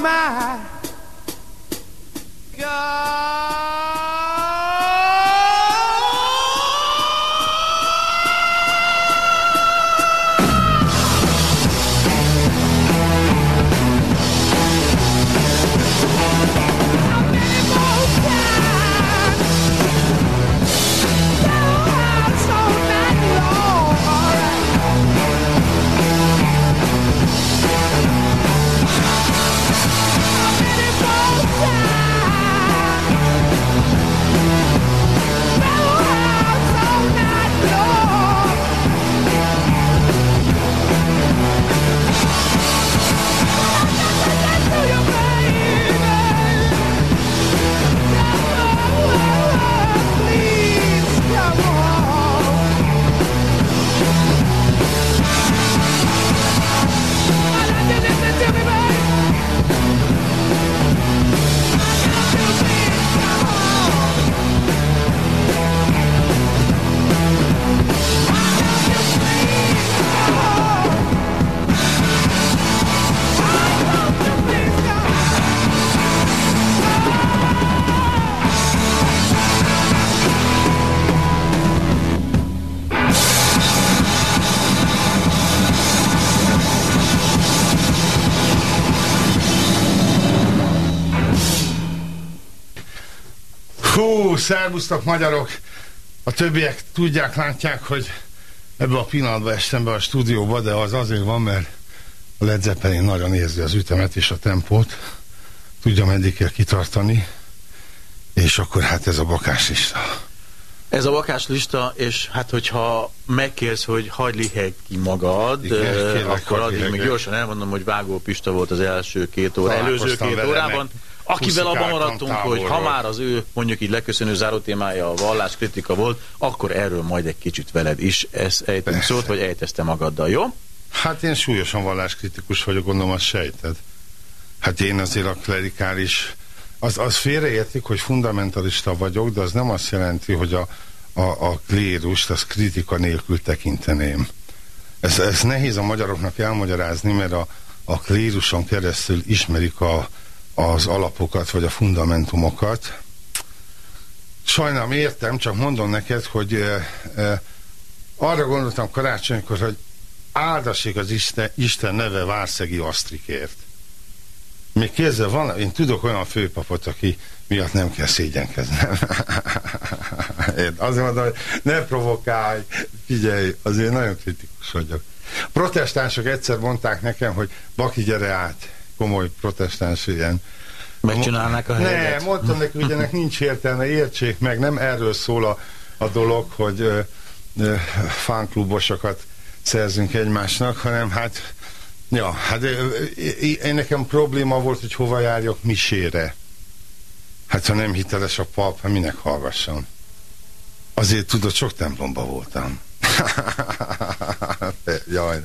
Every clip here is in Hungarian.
My szervusztok magyarok! A többiek tudják, látják, hogy ebbe a pillanatban estem be a stúdióba, de az azért van, mert a Led Zeppelin nagyon érzi az ütemet és a tempót. Tudja, meddig kell kitartani. És akkor hát ez a bakáslista. Ez a bakáslista, és hát hogyha megkérsz, hogy hagyd liheg ki magad, Igen, kérlek, akkor addig még gyorsan elmondom, hogy Vágó Pista volt az első két óra, előző két órában, meg akivel abban maradtunk, hogy ha távolról. már az ő mondjuk így leköszönő zárótémája a valláskritika volt, akkor erről majd egy kicsit veled is ez ejtünk szót, vagy ejtezte magaddal, jó? Hát én súlyosan valláskritikus vagyok, gondolom, azt sejted. Hát én azért a klerikális... Az, az félreértik, hogy fundamentalista vagyok, de az nem azt jelenti, hogy a, a, a klérust az kritika nélkül tekinteném. Ez, ez nehéz a magyaroknak elmagyarázni, mert a, a kléruson keresztül ismerik a, az alapokat, vagy a fundamentumokat. Sajnálom, értem, csak mondom neked, hogy e, e, arra gondoltam karácsonykor, hogy áldassék az Isten, Isten neve Várszegi Asztrikért. Még kézzel van, én tudok olyan főpapot, aki miatt nem kell szégyenkeznem. Én azért mondom, hogy ne provokálj, figyelj, azért nagyon kritikus vagyok. Protestánsok egyszer mondták nekem, hogy Baki, gyere át, komoly protestáns ilyen. Megcsinálnák a helyet. Ne, mondtam neki, hogy ennek nincs értelme, értsék meg, nem erről szól a, a dolog, hogy ö, ö, fánklubosokat szerzünk egymásnak, hanem hát ja, hát ö, én nekem probléma volt, hogy hova járjak misére. Hát ha nem hiteles a pap, hát minek hallgassam? Azért tudod, sok templomba voltam. Jaj.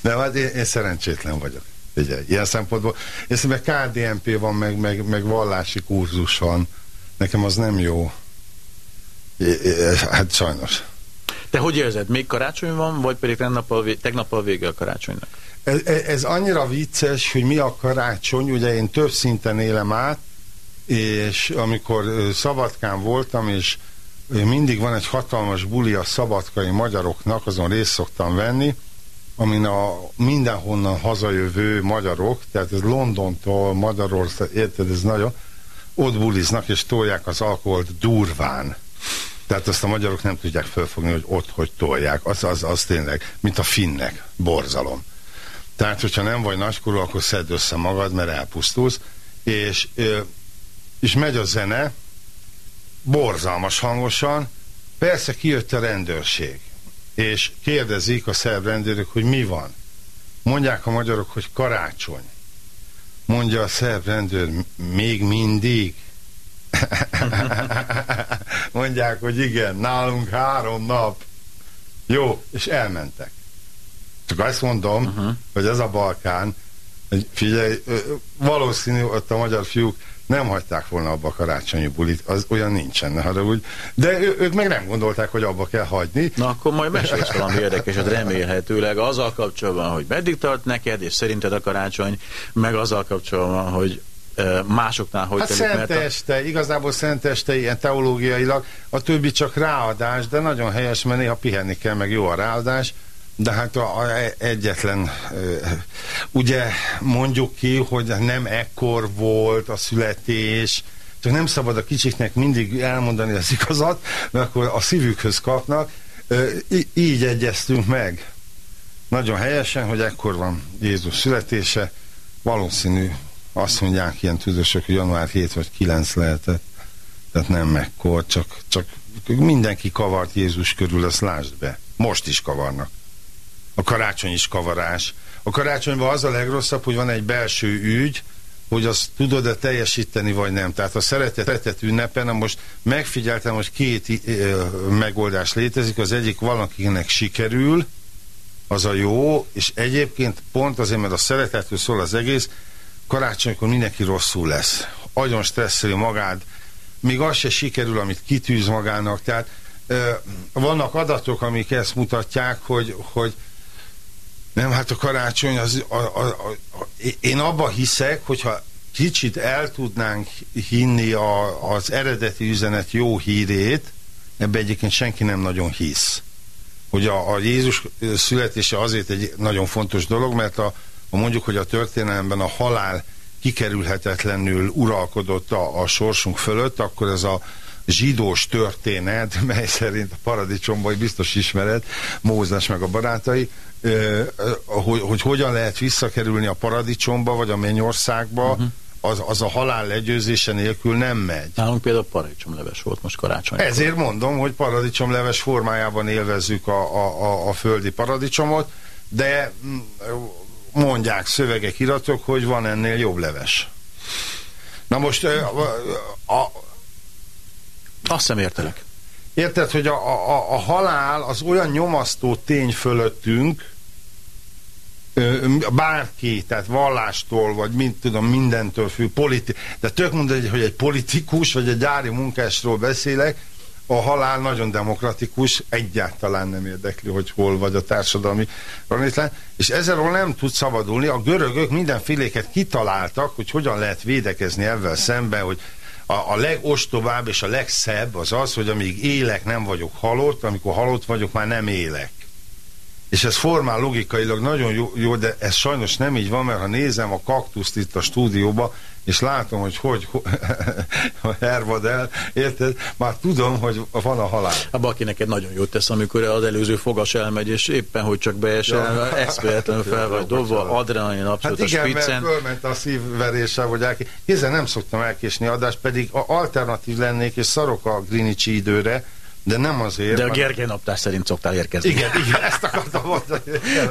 De hát én, én szerencsétlen vagyok. Figyelj, ilyen szempontból. És meg KDNP van, meg, meg, meg vallási kurzus van. Nekem az nem jó. Hát sajnos. Te hogy érzed? Még karácsony van, vagy pedig tegnappal, vé- tegnappal vége a karácsonynak? Ez, ez ez annyira vicces, hogy mi a karácsony, ugye én több szinten élem át, és amikor Szabadkán voltam, és mindig van egy hatalmas buli a szabadkai magyaroknak, azon részt szoktam venni, amin a mindenhonnan hazajövő magyarok, tehát ez Londontól, Magyarország, érted, ez nagyon, ott buliznak, és tolják az alkoholt durván. Tehát azt a magyarok nem tudják felfogni, hogy ott hogy tolják. Az, az, az tényleg, mint a finnek, borzalom. Tehát, hogyha nem vagy nagykorú, akkor szedd össze magad, mert elpusztulsz. És, és megy a zene, borzalmas hangosan, persze kijött a rendőrség, és kérdezik a szerb rendőrök, hogy mi van. Mondják a magyarok, hogy karácsony. Mondja a szerb rendőr, még mindig? Mondják, hogy igen, nálunk három nap. Jó, és elmentek. Csak azt mondom, uh-huh. hogy ez a Balkán, hogy figyelj, valószínű, ott a magyar fiúk nem hagyták volna abba a karácsonyi bulit, az olyan nincsen, ne haragudj. De ő, ők meg nem gondolták, hogy abba kell hagyni. Na akkor majd mesélsz valami érdekeset remélhetőleg azzal kapcsolatban, hogy meddig tart neked, és szerinted a karácsony, meg azzal kapcsolatban, hogy másoknál hogy Hát telik, mert a... este, igazából szent este ilyen teológiailag, a többi csak ráadás, de nagyon helyes, mert néha pihenni kell, meg jó a ráadás, de hát a, a egyetlen, ö, ugye mondjuk ki, hogy nem ekkor volt a születés, csak nem szabad a kicsiknek mindig elmondani az igazat, mert akkor a szívükhöz kapnak. Így egyeztünk meg. Nagyon helyesen, hogy ekkor van Jézus születése. Valószínű, azt mondják ilyen tudósok, hogy január 7 vagy 9 lehetett. Tehát nem mekkor, csak, csak mindenki kavart Jézus körül, ezt lásd be. Most is kavarnak. A karácsony is kavarás. A karácsonyban az a legrosszabb, hogy van egy belső ügy, hogy azt tudod-e teljesíteni, vagy nem. Tehát a szeretet, szeretet ünnepen, most megfigyeltem, hogy két ö, megoldás létezik. Az egyik valakinek sikerül, az a jó, és egyébként pont azért, mert a szeretetről szól az egész, karácsonykor mindenki rosszul lesz. Agyon stresszeli magát, még az se sikerül, amit kitűz magának. Tehát ö, vannak adatok, amik ezt mutatják, hogy, hogy nem, hát a karácsony, az, a, a, a, a, én abba hiszek, hogyha kicsit el tudnánk hinni a, az eredeti üzenet jó hírét, ebbe egyébként senki nem nagyon hisz. Hogy a, a Jézus születése azért egy nagyon fontos dolog, mert a, a mondjuk, hogy a történelemben a halál kikerülhetetlenül uralkodott a, a sorsunk fölött, akkor ez a zsidós történet, mely szerint a paradicsomban, biztos ismered, Mózes meg a barátai, hogy, hogy hogyan lehet visszakerülni a paradicsomba, vagy a mennyországba, uh-huh. az, az a halál legyőzése nélkül nem megy. Nálunk például paradicsomleves volt most karácsony. Ezért mondom, hogy paradicsomleves formájában élvezzük a, a, a, a földi paradicsomot, de mm, mondják szövegek, iratok, hogy van ennél jobb leves. Na most ö, a, a, Azt sem értelek. Érted, hogy a, a, a halál az olyan nyomasztó tény fölöttünk, bárki, tehát vallástól, vagy mint tudom, mindentől függ, politi- de tök mindegy, hogy egy politikus, vagy egy gyári munkásról beszélek, a halál nagyon demokratikus, egyáltalán nem érdekli, hogy hol vagy a társadalmi ranétlán, és ezerről nem tud szabadulni. A görögök mindenféléket kitaláltak, hogy hogyan lehet védekezni ebben szemben, hogy a, a legostobább és a legszebb az az, hogy amíg élek, nem vagyok halott, amikor halott vagyok, már nem élek. És ez formál logikailag nagyon jó, jó, de ez sajnos nem így van, mert ha nézem a kaktuszt itt a stúdióba, és látom, hogy hogy, hervad el, érted? Már tudom, hogy van a halál. Abba, aki neked nagyon jót tesz, amikor az előző fogas elmegy, és éppen, hogy csak beesel, Ja. eszméletlenül fel vagy dobva, adrenalin abszolút Hát a igen, mert spiccen. fölment a szívverése, hogy elké... Hiszen nem szoktam elkésni adást, pedig a alternatív lennék, és szarok a Greenwichi időre, de nem azért. De a Gergely naptár szerint szoktál érkezni. Igen, igen, ezt akartam mondani.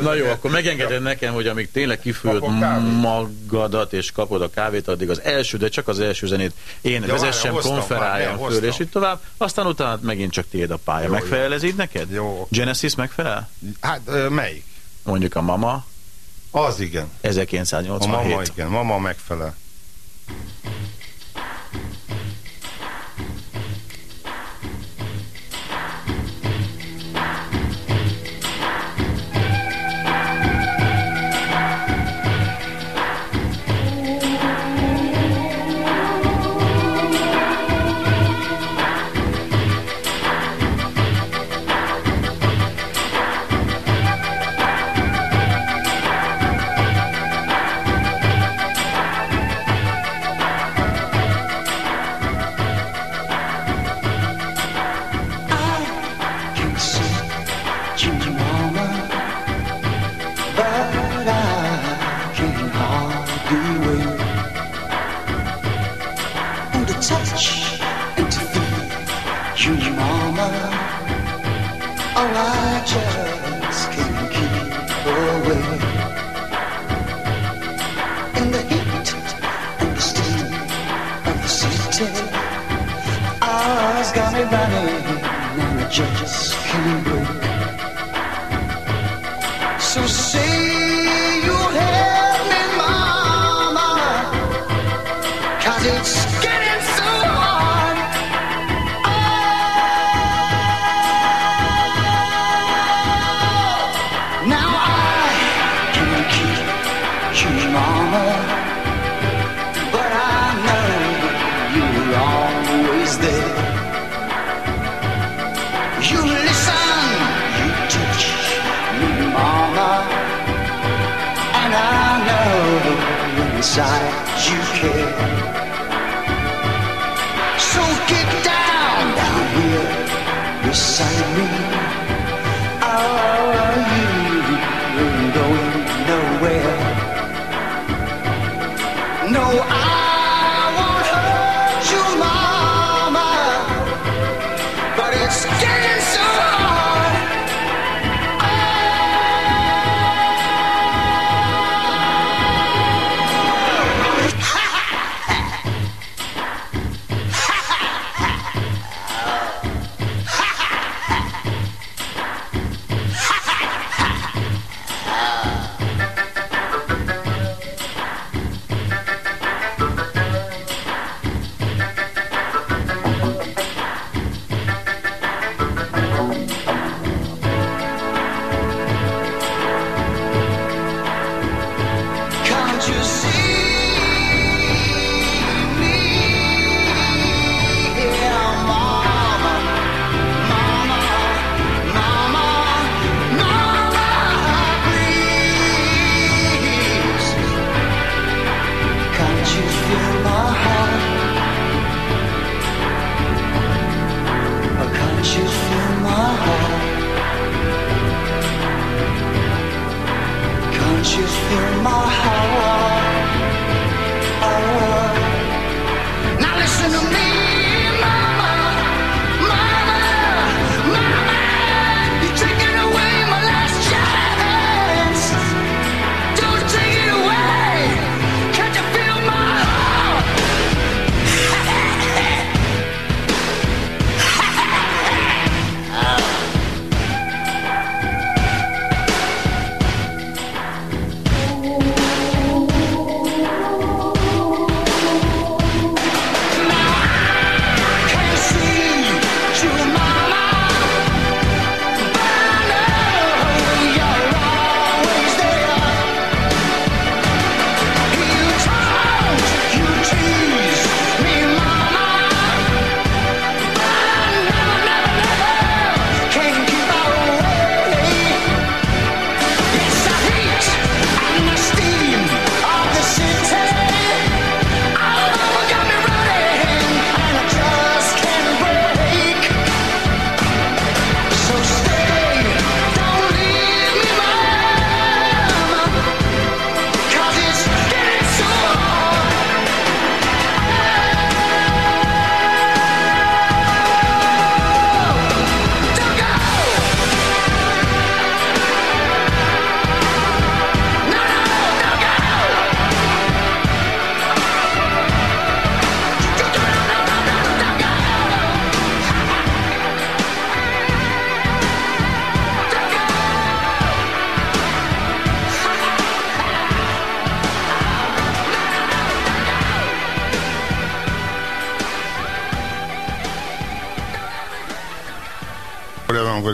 Na jó, akkor megengeded nekem, hogy amíg tényleg kifőd magadat és kapod a kávét, addig az első, de csak az első zenét én Ja, vezessem, hoztam, konferáljam föl, és így tovább, aztán utána megint csak tiéd a pálya. Jó, Megfelel ez így neked? Jó. Genesis megfelel? Hát melyik? Mondjuk a Mama, Az igen. A 1987. mama igen, mama megfelel.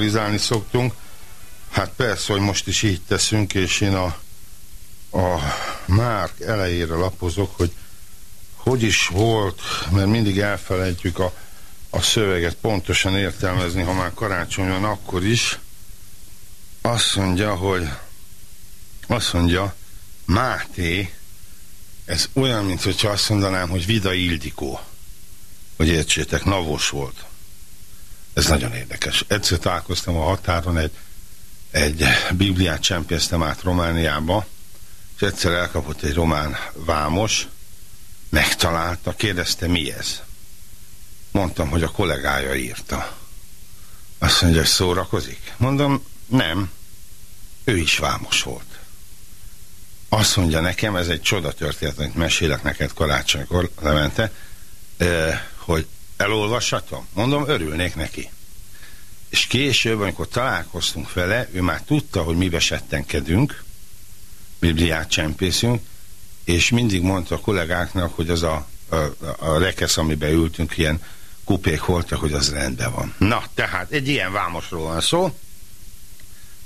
Evangelizálni szoktunk. Hát persze, hogy most is így teszünk, és én a, a Márk elejére lapozok, hogy hogy is volt, mert mindig elfelejtjük a, a szöveget pontosan értelmezni, ha már karácsony van, akkor is. Azt mondja, hogy azt mondja, Máté, ez olyan, mint hogyha azt mondanám, hogy Vida Ildikó, hogy értsétek, navos volt. Ez nagyon érdekes. Egyszer találkoztam a határon, egy, egy Bibliát csempésztem át Romániába, és egyszer elkapott egy román vámos, megtalálta, kérdezte, mi ez? Mondtam, hogy a kollégája írta. Azt mondja, hogy szórakozik? Mondom, nem. Ő is vámos volt. Azt mondja nekem, ez egy csoda történet, amit mesélek neked karácsonykor, Levente, hogy elolvashatom? Mondom, örülnék neki. És később, amikor találkoztunk vele, ő már tudta, hogy mibe settenkedünk, Bibliát csempészünk, és mindig mondta a kollégáknak, hogy az a, a, a rekesz, amiben ültünk, ilyen kupék voltak, hogy az rendben van. Na, tehát egy ilyen vámosról van szó.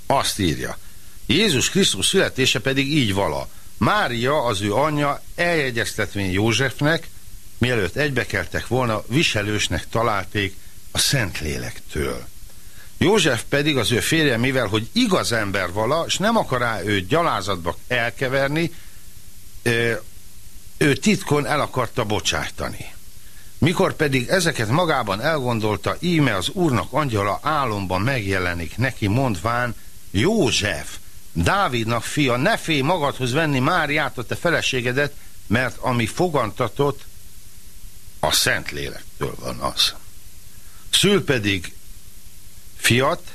Azt írja. Jézus Krisztus születése pedig így vala. Mária, az ő anyja, eljegyeztetvén Józsefnek, mielőtt egybekeltek volna, viselősnek találték a Szentlélektől. József pedig az ő férje, mivel hogy igaz ember vala, és nem akar rá őt gyalázatba elkeverni, ő titkon el akarta bocsájtani. Mikor pedig ezeket magában elgondolta, íme az úrnak angyala álomban megjelenik neki, mondván, József, Dávidnak fia, ne félj magadhoz venni Máriát, a te feleségedet, mert ami fogantatott, a Szentlélektől van az. Szül pedig fiat,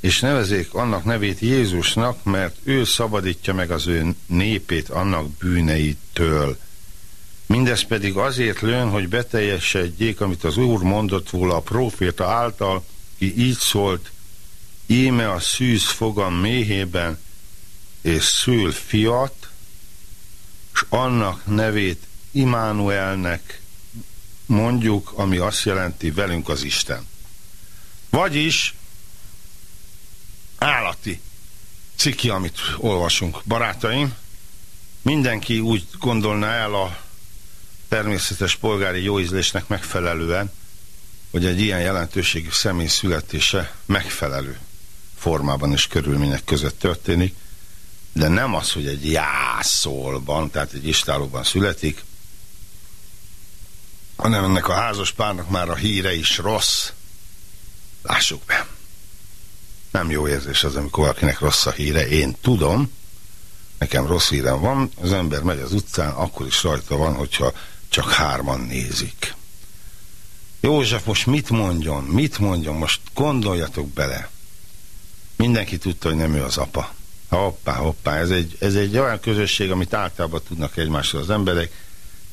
és nevezék annak nevét Jézusnak, mert ő szabadítja meg az ő népét annak bűneitől. Mindez pedig azért lőn, hogy beteljesedjék, amit az Úr mondott volna a próféta által, ki így szólt, íme a szűz fogam méhében, és szül fiat, és annak nevét Imánuelnek mondjuk, ami azt jelenti velünk az Isten. Vagyis állati ciki, amit olvasunk, barátaim. Mindenki úgy gondolná el a természetes polgári jóízlésnek megfelelően, hogy egy ilyen jelentőségű személy születése megfelelő formában és körülmények között történik, de nem az, hogy egy jászolban, tehát egy istálóban születik, hanem ennek a házas párnak már a híre is rossz. Lássuk be. Nem jó érzés az, amikor valakinek rossz a híre. Én tudom, nekem rossz hírem van, az ember megy az utcán, akkor is rajta van, hogyha csak hárman nézik. József most mit mondjon, mit mondjon, most gondoljatok bele. Mindenki tudta, hogy nem ő az apa. Hoppá, hoppá, ez egy, ez egy olyan közösség, amit általában tudnak egymásról az emberek.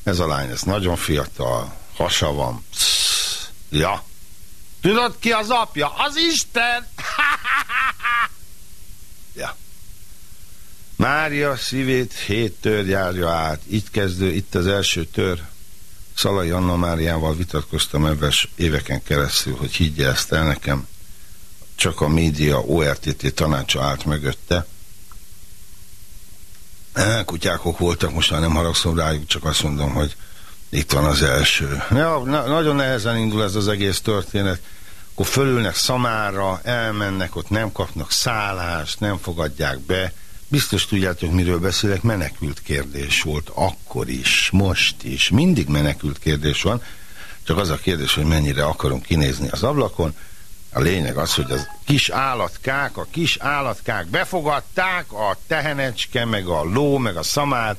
Ez a lány, ez nagyon fiatal, hasa van. Psz, ja. Tudod ki az apja? Az Isten! ja. Mária szívét hét tör járja át. Itt kezdő, itt az első tör. Szalai Anna Máriával vitatkoztam ebben éveken keresztül, hogy higgye ezt el nekem. Csak a média ORTT tanácsa állt mögötte. Kutyákok voltak, most már nem haragszom rájuk, csak azt mondom, hogy itt van az első. Ja, na, nagyon nehezen indul ez az egész történet. Akkor fölülnek szamára, elmennek, ott nem kapnak szállást, nem fogadják be. Biztos tudjátok, miről beszélek, menekült kérdés volt akkor is, most is. Mindig menekült kérdés van, csak az a kérdés, hogy mennyire akarunk kinézni az ablakon. A lényeg az, hogy az kis állatkák, a kis állatkák befogadták a tehenecske, meg a ló, meg a szamár.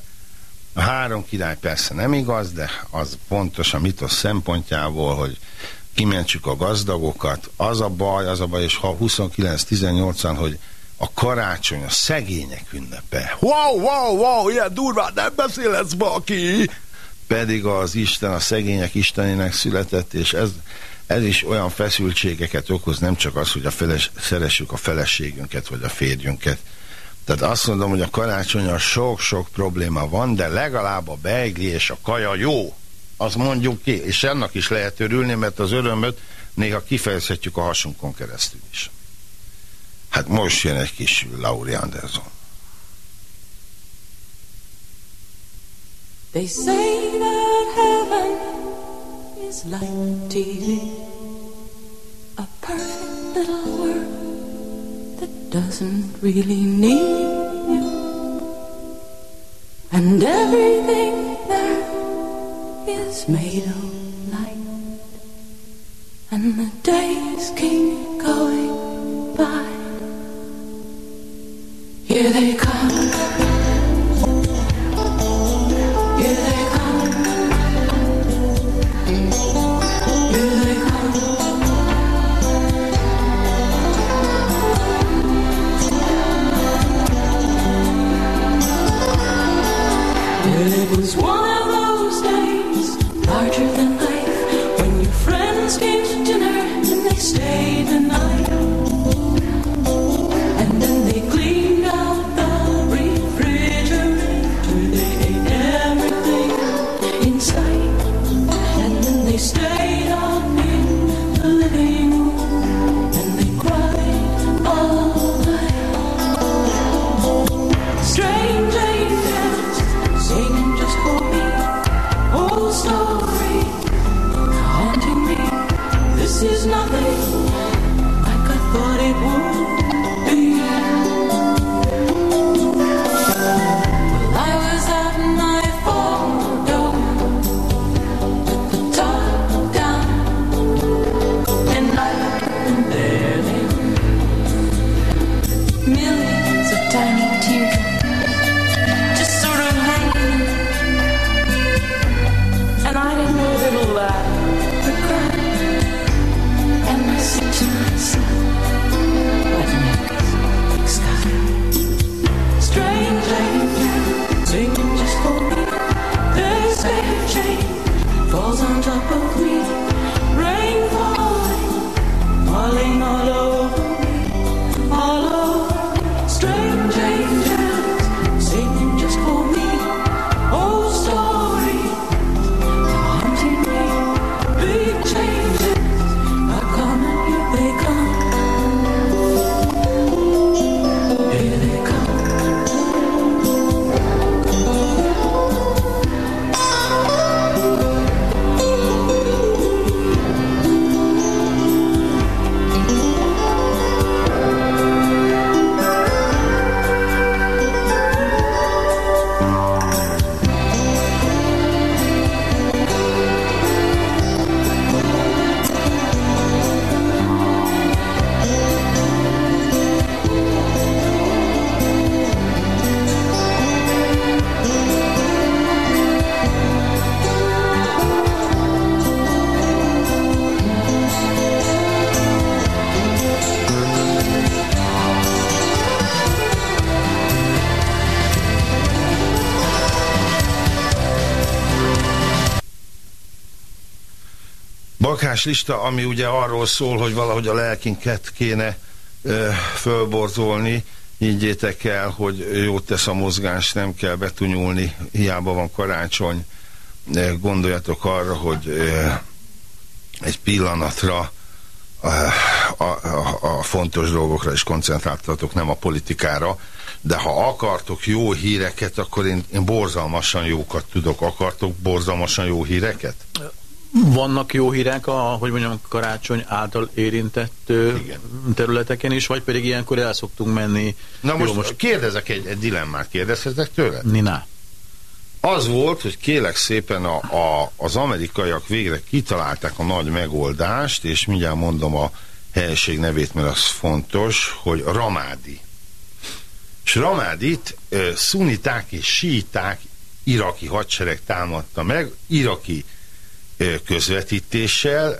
A három király persze nem igaz, de az pontos a mitosz szempontjából, hogy kimentsük a gazdagokat. Az a baj, az a baj, és ha 29-18-an, hogy a karácsony a szegények ünnepe. Wow, wow, wow, ilyen durván nem beszélhetsz, baki! Pedig az Isten a szegények Istenének született, és ez, ez is olyan feszültségeket okoz, nem csak az, hogy a feles, szeressük a feleségünket, vagy a férjünket. Tehát azt mondom, hogy a karácsonyon sok-sok probléma van, de legalább a beigli és a kaja jó. Azt mondjuk ki, és ennek is lehet örülni, mert az örömöt néha kifejezhetjük a hasunkon keresztül is. Hát most jön egy kis Lauri Anderson. They say that heaven is like TV, a perfect little world that doesn't really need you. And everything there is made of light, and the days keep going by. Here they come. Cause one bakáslista, ami ugye arról szól, hogy valahogy a lelkinket kéne ö, fölborzolni, higgyétek el, hogy jót tesz a mozgás, nem kell betunyulni, hiába van karácsony. Gondoljatok arra, hogy ö, egy pillanatra a, a, a fontos dolgokra is koncentráltatok, nem a politikára, de ha akartok jó híreket, akkor én, én borzalmasan jókat tudok. Akartok borzalmasan jó híreket? Vannak jó hírek a, hogy mondjam, karácsony által érintett Igen. területeken is, vagy pedig ilyenkor el szoktunk menni. Na Jó, most, most kérdezek egy, egy dilemmát, kérdezhetek tőle? Nina. Az volt, hogy kélek szépen a, a, az amerikaiak végre kitalálták a nagy megoldást, és mindjárt mondom a helység nevét, mert az fontos, hogy Ramádi. És Ramádit szuniták és síták iraki hadsereg támadta meg, iraki közvetítéssel,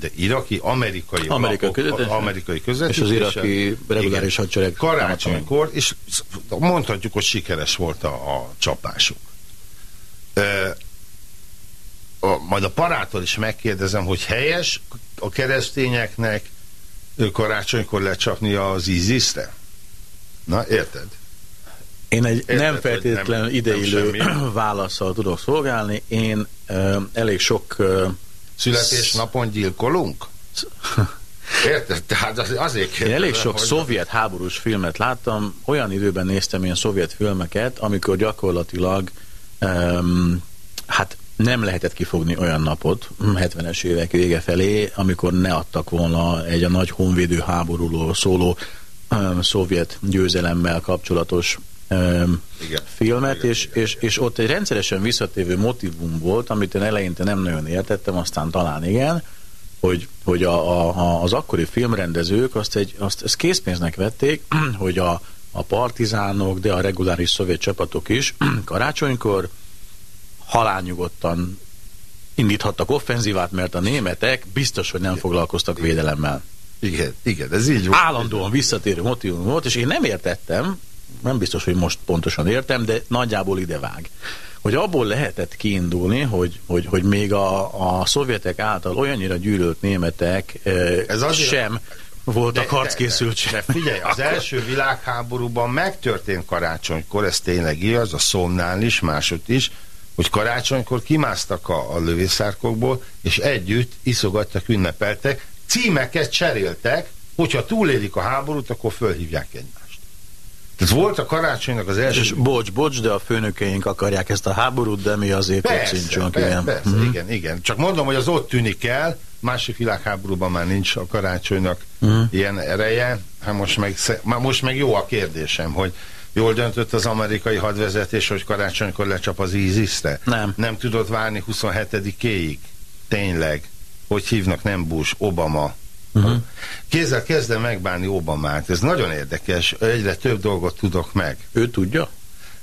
de iraki, amerikai, Amerikai alapok- közvetítéssel. amerikai És közvetítéssel. az iraki reguláris hadsereg Karácsonykor, és mondhatjuk, hogy sikeres volt a, a csapásuk. Ö, a, majd a parától is megkérdezem, hogy helyes a keresztényeknek karácsonykor lecsapni az ISIS-re? Na, érted? Én egy Érted, nem feltétlenül ideillő válaszsal tudok szolgálni. Én ö, elég sok ö, Születésnapon gyilkolunk? Érted? Tehát az, azért Én kérdezem, elég sok hogy- szovjet háborús filmet láttam, olyan időben néztem ilyen szovjet filmeket, amikor gyakorlatilag um, hát nem lehetett kifogni olyan napot, 70-es évek vége felé, amikor ne adtak volna egy a nagy honvédő háborúról szóló um, szovjet győzelemmel kapcsolatos um, Igen. filmet, Igen, és, igen, és, és ott egy rendszeresen visszatérő motivum volt, amit én eleinte nem nagyon értettem, aztán talán igen, hogy, hogy a, a, a, az akkori filmrendezők azt, egy, azt ezt készpénznek vették, hogy a, a partizánok, de a reguláris szovjet csapatok is karácsonykor halálnyugodtan indíthattak offenzívát, mert a németek biztos, hogy nem foglalkoztak védelemmel. Igen, igen, ez így volt. Állandóan visszatérő motivum volt, és én nem értettem, nem biztos, hogy most pontosan értem, de nagyjából ide vág. Hogy abból lehetett kiindulni, hogy, hogy, hogy még a, a szovjetek által olyannyira gyűlölt németek Ez azért- sem voltak De- harckészültség. De, de figyelj, az első világháborúban megtörtént karácsonykor, ez tényleg igaz, a Szomnál is, másod is, hogy karácsonykor kimásztak a, a lövészárkokból, és együtt iszogattak, ünnepeltek, címeket cseréltek, hogyha túlélik a háborút, akkor fölhívják egymást. Tehát volt a karácsonynak az első... És bocs, bocs, de a főnökeink akarják ezt a háborút, de mi azért kocincsunk. persze, igen. persze Mhm. igen, igen. Csak mondom, hogy az ott tűnik el, másik világháborúban már nincs a karácsonynak Mhm. ilyen ereje. Hát most meg, már most meg jó a kérdésem, hogy jól döntött az amerikai hadvezetés, hogy karácsonykor lecsap az ISIS-re? Nem. Nem tudott várni 27-éig? Tényleg? Hogy hívnak nem Bush, Obama? Uh-huh. Kézzel kezdem megbánni Obamát. Ez nagyon érdekes, egyre több dolgot tudok meg. Ő tudja?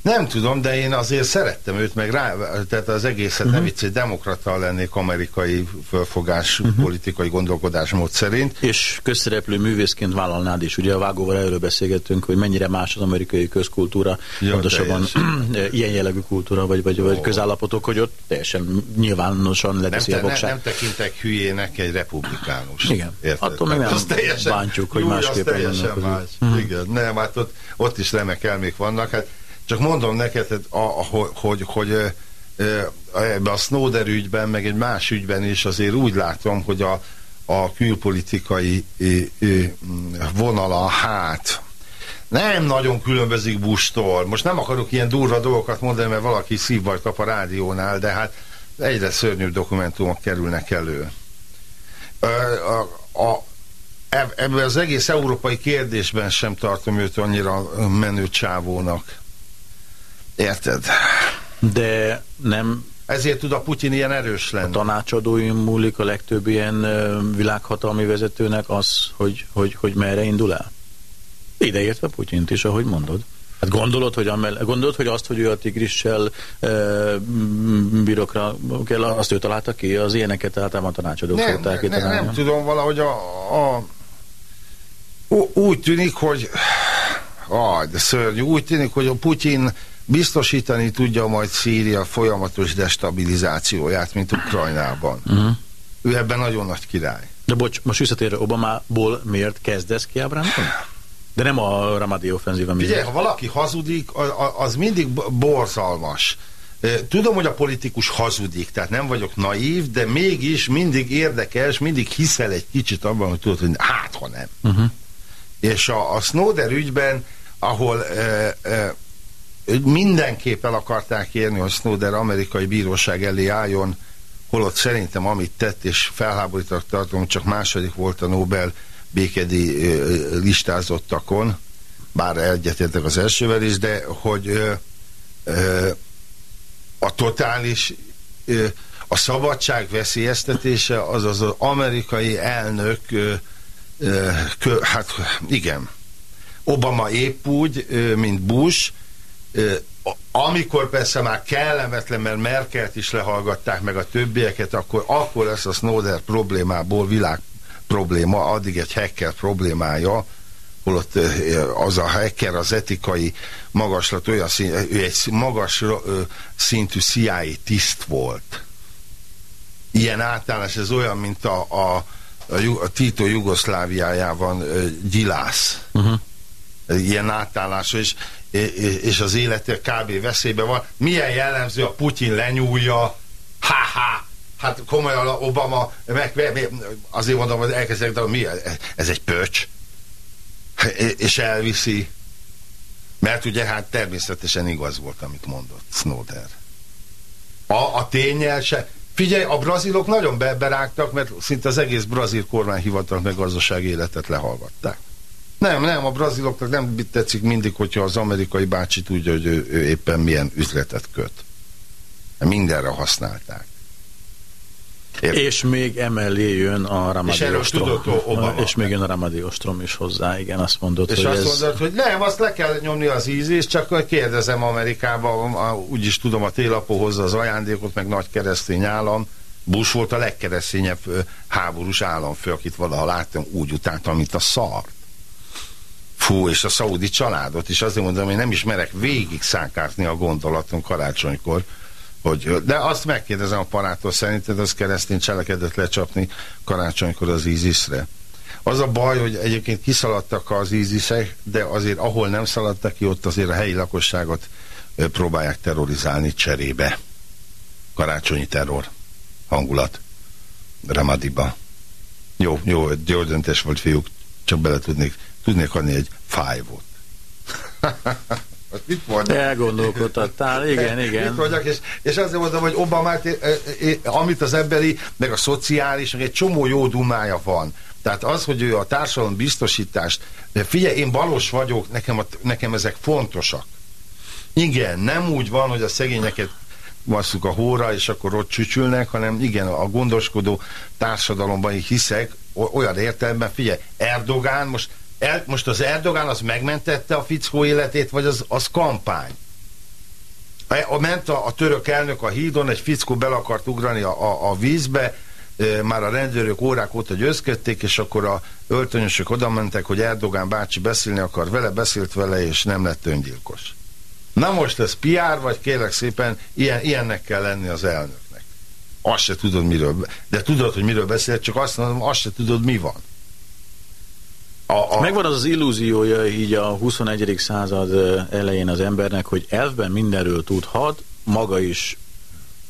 Nem tudom, de én azért szerettem őt, meg rá, tehát az egészet uh-huh. nem vicc, egy demokrata lennék amerikai fölfogás, uh-huh. politikai gondolkodásmód szerint. És közszereplő művészként vállalnád is. Ugye a Vágóval erről beszélgettünk, hogy mennyire más az amerikai közkultúra, Ja, pontosabban ilyen jellegű kultúra, vagy, vagy, vagy Ó. közállapotok, hogy ott teljesen nyilvánosan Nem, leteszi te, a ne, voksát. nem tekintek hülyének egy republikánus. Igen. Attól meg nem teljesen, bántjuk, hogy másképpen teljesen gondolkodik. más. Igen, nem, hát ott, ott is remek elmék vannak. Hát csak mondom neked, hogy, hogy, hogy, hogy ö, ö, ebbe a Snowder ügyben, meg egy más ügyben is azért úgy látom, hogy a, a külpolitikai vonala hát nem nagyon különbözik Bush-tól. Most nem akarok ilyen durva dolgokat mondani, mert valaki szívbajt kap a rádiónál, de hát egyre szörnyűbb dokumentumok kerülnek elő. A, a, eb- ebben az egész európai kérdésben sem tartom őt annyira menő csávónak. Érted? De nem Ezért tud a Putyin ilyen erős lenni. tanácsadóin múlik a legtöbb ilyen világhatalmi vezetőnek az, hogy, hogy, hogy merre indul el? Ideértve Putyint is, ahogy mondod. Hát gondolod, hogy, amell, gondolod, hogy azt, hogy ő a tigrissel e, bírokra kell, azt ő találta ki? Az ilyeneket általában tanácsadók nem, szokták nem, kitalálni. nem tudom, valahogy a, a úgy tűnik, hogy aj, de szörnyű, úgy tűnik, hogy a Putyin biztosítani tudja majd Szíria folyamatos destabilizációját, mint Ukrajnában. Uh-huh. ő ebben nagyon nagy király. De bocs, most visszatérve Obamából miért kezdesz kiábrándulni? De nem a Ramadi offenzíva miatt. Ugye, ha valaki hazudik, az mindig borzalmas. Tudom, hogy a politikus hazudik, tehát nem vagyok naív, de mégis mindig érdekes, mindig hiszel egy kicsit abban, hogy tudod, hogy hát, ha nem. Uh-huh. És a, a Snowder ügyben, ahol ö, ö, mindenképp el akarták érni, hogy Snowder amerikai bíróság elé álljon, holott szerintem amit tett, és felháborított tartom, csak második volt a Nobel békedi listázottakon, bár egyetértek az elsővel is, de hogy ö, ö, a totális ö, a szabadság veszélyeztetése az az, amerikai elnök ö, ö, kö, hát igen. Obama épp úgy, ö, mint Bush amikor persze már kellemetlen, mert Merkelt is lehallgatták meg a többieket, akkor, akkor lesz a Snowder problémából világ probléma, addig egy hacker problémája, holott az a hacker, az etikai magaslat olyan szín, ő egy magas szintű CIA tiszt volt. Ilyen átállás, ez olyan, mint a, a, a, a Tito Jugoszláviájában Gyilász. Uh-huh. Ilyen átállás, és, és az élete kb. veszélyben van. Milyen jellemző, a Putyin lenyúlja, ha-ha, hát komolyan Obama, meg, meg, azért mondom, hogy elkezdek, de mi, ez egy pöcs. És elviszi. Mert ugye hát természetesen igaz volt, amit mondott Snowder. A, a tényel se. Figyelj, a brazilok nagyon be, berágtak, mert szinte az egész brazil kormányhivatal meg gazdasági életet lehallgatták. Nem, nem, a braziloknak nem tetszik mindig, hogyha az amerikai bácsi tudja, hogy ő, ő éppen milyen üzletet köt. Mindenre használták. Érted? És még emellé jön a Ramadi És ostrom. Obama. És még jön a Ramadi ostrom is hozzá, igen, azt mondod, És hogy azt ez... mondod, hogy nem, azt le kell nyomni az ízést, csak kérdezem Amerikában, úgyis tudom, a télapó hozza az ajándékot, meg nagy keresztény állam. Bush volt a legkeresztényebb háborús államfő, akit valaha láttam, úgy utáltam, mint a szart. Fú, és a szaudi családot is azért mondom, hogy nem is merek végig szánkázni a gondolaton karácsonykor, hogy, de azt megkérdezem a parától, szerinted az keresztény cselekedet lecsapni karácsonykor az íziszre? Az a baj, hogy egyébként kiszaladtak az íziszek, de azért ahol nem szaladtak ki, ott azért a helyi lakosságot próbálják terrorizálni cserébe. Karácsonyi terror hangulat Ramadiba. Jó, jó, jó döntés volt, fiúk, csak bele tudnék, tudnék adni egy five-ot. Mit mondjak? Elgondolkodtattál, igen, Mit igen. mondjak, és, és azért mondom, hogy Obamát, eh, eh, eh, amit az emberi, meg a szociális, meg egy csomó jó dumája van. Tehát az, hogy ő a társadalom biztosítást, de figyelj, én balos vagyok, nekem, a, nekem ezek fontosak. Igen, nem úgy van, hogy a szegényeket basszuk a hóra, és akkor ott csücsülnek, hanem igen, a gondoskodó társadalomban hiszek, olyan értelemben, figyelj, Erdogán, most, el, most az Erdogán az megmentette a fickó életét, vagy az, az kampány? A, a ment a, a török elnök a hídon, egy fickó bele akart ugrani a, a, a vízbe, e, már a rendőrök órák óta győzködték, és akkor a öltönyösök oda mentek, hogy Erdogán bácsi beszélni akar vele, beszélt vele, és nem lett öngyilkos. Na most ez PR, vagy kérlek szépen, ilyen, ilyennek kell lenni az elnöknek. Azt se tudod miről, de tudod, hogy miről beszél, csak azt mondom, azt se tudod, mi van. A, a, Megvan az az illúziója így a 21. század elején az embernek, hogy elvben mindenről tudhat, maga is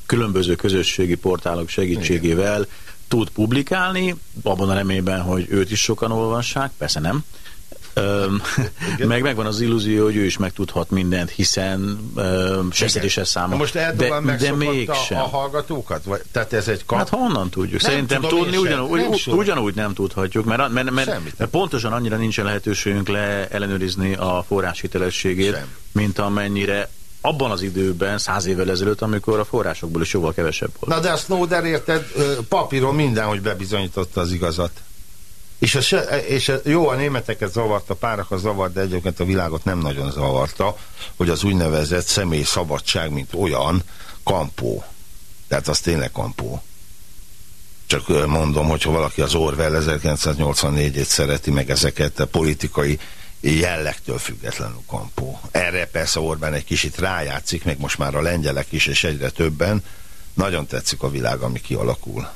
különböző közösségi portálok segítségével tud publikálni, abban a reményben, hogy őt is sokan olvassák, persze nem. Öm, meg megvan az illúzió, hogy ő is megtudhat mindent, hiszen Na számok. most de, Erdogan de megszokott mégsem. a, hallgatókat? Vagy, tehát ez egy kap... Hát honnan tudjuk? Nem Szerintem tudni ugyanúgy, Nem ugy, tudom. ugyanúgy nem tudhatjuk, mert, mert, mert, mert pontosan annyira nincsen lehetőségünk le ellenőrizni a forrás hitelességét, mint amennyire abban az időben, száz évvel ezelőtt, amikor a forrásokból is jóval kevesebb volt. Na de a Snowder érted, papíron mindenhogy bebizonyította az igazat. És, a, és a, jó, a németeket zavarta, párakat zavart, de egyébként a világot nem nagyon zavarta, hogy az úgynevezett személy szabadság, mint olyan, kampó. Tehát az tényleg kampó. Csak mondom, hogyha valaki az Orwell 1984-ét szereti, meg ezeket a politikai jellegtől függetlenül kampó. Erre persze Orbán egy kicsit rájátszik, meg most már a lengyelek is, és egyre többen. Nagyon tetszik a világ, ami kialakul.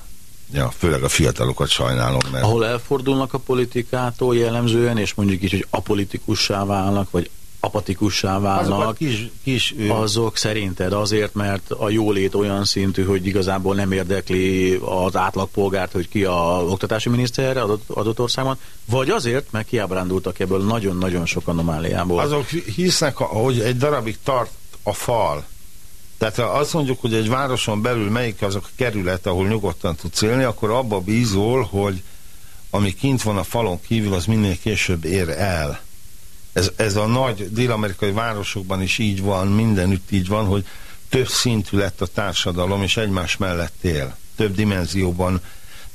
Ja, főleg a fiatalokat sajnálom, mert Ahol elfordulnak a politikától jellemzően, és mondjuk így, hogy apolitikussá válnak, vagy apatikussá válnak, kis, kis azok szerinted azért, mert a jólét olyan szintű, hogy igazából nem érdekli az átlagpolgárt, hogy ki a oktatási miniszter adott, adott országban, vagy azért, mert kiábrándultak ebből nagyon-nagyon sok anomáliából. azok hisznek, hogy egy darabig tart a fal. Tehát ha azt mondjuk, hogy egy városon belül melyik azok a kerület, ahol nyugodtan tudsz élni, akkor abba bízol, hogy ami kint van a falon kívül, az minél később ér el. Ez, ez a nagy dél-amerikai városokban is így van, mindenütt így van, hogy több szintű lett a társadalom, és egymás mellett él. Több dimenzióban.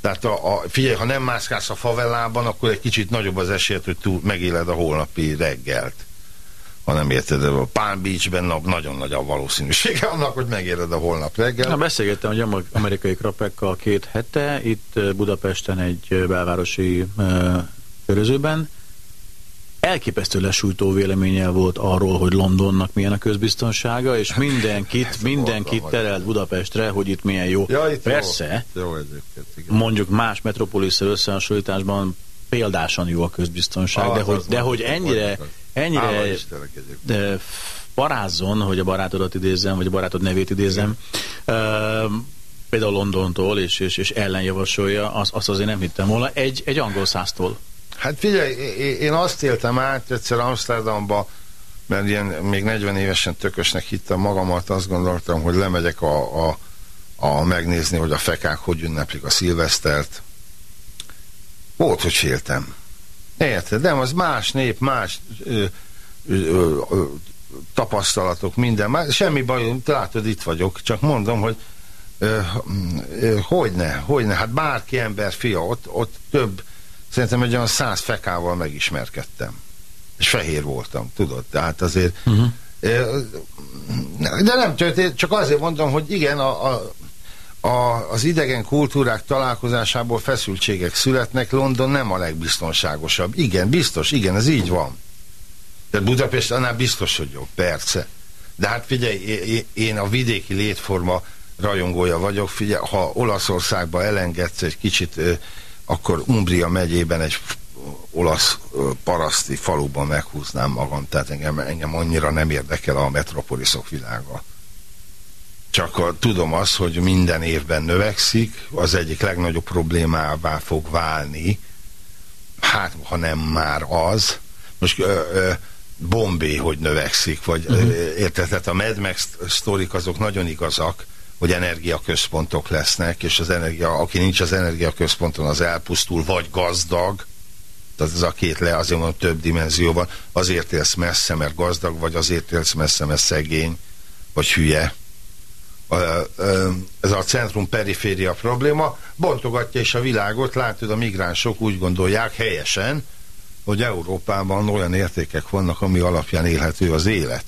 Tehát a, a, figyelj, ha nem mászkálsz a favellában, akkor egy kicsit nagyobb az esélyed, hogy túl megéled a holnapi reggelt. Ha nem érted, a Palm Beachben nap nagyon nagy a valószínűsége annak, hogy megéled a holnap reggel. Na, beszélgettem egy amerikai krapekkal két hete, itt Budapesten egy belvárosi körözőben. Elképesztő lesújtó véleménnyel volt arról, hogy Londonnak milyen a közbiztonsága, és mindenkit, mindenkit terelt Budapestre, hogy itt milyen jó. Ja, itt Persze, Jó, jó egyébként, igen. mondjuk más metropolisszel összehasonlításban példásan jó a közbiztonság, Az, de hogy, de hogy ennyire. Ennyire de parázzon, hogy a barátodat idézzem, vagy a barátod nevét idézzem, uh, például Londontól, és, és, és ellenjavasolja, azt, azt azért nem hittem volna, egy, egy angol száztól. Hát figyelj, én azt éltem át egyszer Amsterdamba, mert ilyen még 40 évesen tökösnek hittem magamat, azt gondoltam, hogy lemegyek a, a, a megnézni, hogy a fekák hogy ünneplik a szilvesztert. Volt, hogy féltem. Érted? Nem, az más nép, más ö, ö, ö, ö, tapasztalatok, minden. Már semmi baj, látod, itt vagyok, csak mondom, hogy ö, ö, hogyne, hogyne, hát bárki ember fia, ott, ott több, szerintem egy olyan száz fekával megismerkedtem. És fehér voltam, tudod, tehát azért uh-huh. de nem történt, csak azért mondom, hogy igen, a, a, a, az idegen kultúrák találkozásából feszültségek születnek, London nem a legbiztonságosabb. Igen, biztos, igen, ez így van. De Budapest annál biztos, hogy jobb, persze. De hát figyelj, én a vidéki létforma rajongója vagyok, figyelj, ha Olaszországba elengedsz egy kicsit, akkor Umbria megyében egy olasz paraszti faluban meghúznám magam, tehát engem, engem annyira nem érdekel a metropoliszok világa. Csak a, tudom azt, hogy minden évben növekszik, az egyik legnagyobb problémává fog válni, hát ha nem már az, most ö, ö, Bombay, hogy növekszik, vagy uh-huh. érted, tehát a Mad Max sztorik azok nagyon igazak, hogy energiaközpontok lesznek, és az energia, aki nincs az energiaközponton, az elpusztul, vagy gazdag, tehát ez a két le, azért mondom több dimenzióban, azért élsz messze, mert gazdag, vagy azért élsz messze, mert szegény, vagy hülye. Ez a centrum-periféria probléma bontogatja is a világot, látod, a migránsok úgy gondolják helyesen, hogy Európában olyan értékek vannak, ami alapján élhető az élet.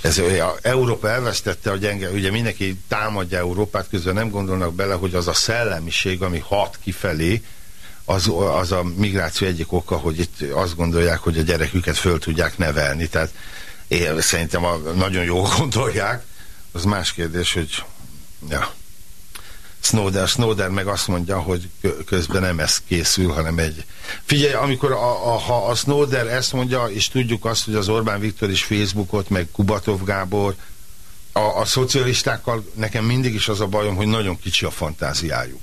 Ez, a Európa elvesztette a gyenge, ugye mindenki támadja Európát, közben nem gondolnak bele, hogy az a szellemiség, ami hat kifelé, az, az a migráció egyik oka, hogy itt azt gondolják, hogy a gyereküket föl tudják nevelni. Tehát én szerintem a, nagyon jól gondolják. Az más kérdés, hogy ja. Snowden, Snowden meg azt mondja, hogy kö- közben nem ez készül, hanem egy... Figyelj, amikor a, a, ha a Snowden ezt mondja, és tudjuk azt, hogy az Orbán Viktor is Facebookot, meg Kubatov Gábor, a, a szocialistákkal nekem mindig is az a bajom, hogy nagyon kicsi a fantáziájuk.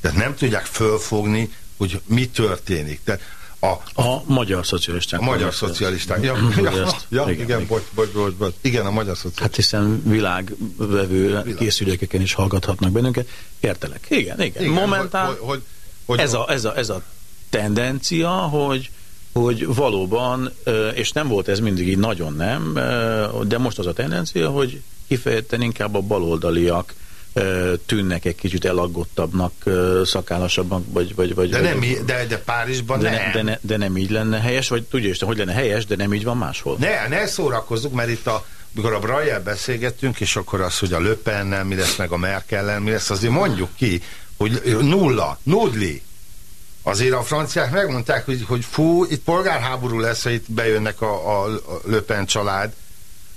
Tehát nem tudják fölfogni, hogy mi történik. Tehát a, A magyar szocialisták. a magyar szocialisták. Ja, ja, ja, igen, igen, bocs, bocs, bocs, bocs. Igen, a magyar szocialisták. Hát hiszen világvevő készülékeken is hallgathatnak bennünket. Értelek. Igen, igen. Igen, Momentán hogy, hogy, hogy, ez, a, ez, a, ez a tendencia, hogy hogy valóban, és nem volt ez mindig így nagyon nem, de most az a tendencia, hogy kifejezetten inkább a baloldaliak tűnnek egy kicsit elaggottabbnak, ö, szakállasabban, vagy, vagy, vagy de, vagy- nem, de, de Párizsban de, nem. ne, de, ne, de nem így lenne helyes, vagy tudja Isten, hogy lenne helyes, de nem így van máshol. Ne, ne szórakozzuk, mert itt a, mikor a Brajel beszélgettünk, és akkor az, hogy a Löpennel mi lesz, meg a Merkellel mi lesz, azért mondjuk ki, hogy nulla, nudli. Azért a franciák megmondták, hogy, hogy fú, itt polgárháború lesz, ha itt bejönnek a, a, a Löpen család,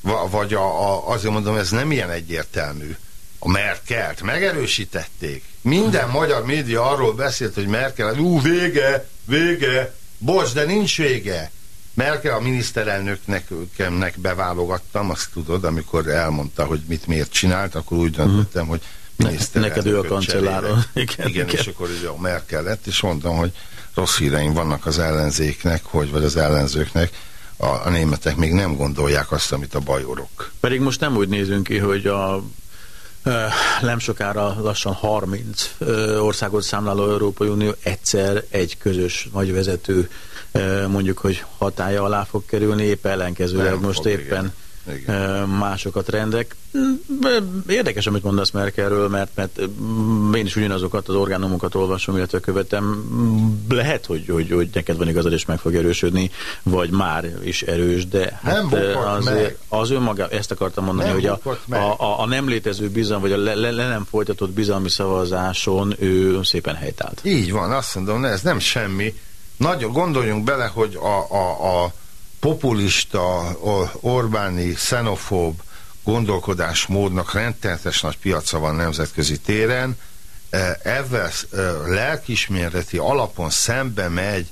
va- vagy a, a, azért mondom, ez nem ilyen egyértelmű. A Merkelt megerősítették. Minden magyar média arról beszélt, hogy Merkel, ú, vége, vége, bocs, de nincs vége. Merkel a miniszterelnöknek nek beválogattam, azt tudod, amikor elmondta, hogy mit miért csinált, akkor úgy döntöttem, hogy miniszterelnököt neked ő a cserélek. Igen, Igen, és akkor ugye a Merkel lett, és mondtam, hogy rossz híreim vannak az ellenzéknek, hogy, vagy az ellenzőknek, a, a németek még nem gondolják azt, amit a bajorok. Pedig most nem úgy nézünk ki, hogy a nem sokára lassan 30 ö, országot számláló Európai Unió egyszer egy közös nagy vezető ö, mondjuk, hogy hatája alá fog kerülni, épp ellenkezőleg most éppen igen. Igen. másokat rendek. Érdekes, amit mondasz Merkelről, mert, mert én is ugyanazokat az orgánumokat olvasom, illetve követem. Lehet, hogy, hogy, hogy neked van igazad, és meg fog erősödni, vagy már is erős, de hát Nem azért meg. az önmaga, ezt akartam mondani, Nem hogy a, a, a, a nem létező bizalom, vagy a le, le, le nem folytatott bizalmi szavazáson ő szépen helytált. Így van, azt mondom, ez nem semmi. Nagyon gondoljunk bele, hogy a, a, a populista, Orbáni, xenofób gondolkodásmódnak rendteltes nagy piaca van nemzetközi téren, ezzel e, lelkisméreti alapon szembe megy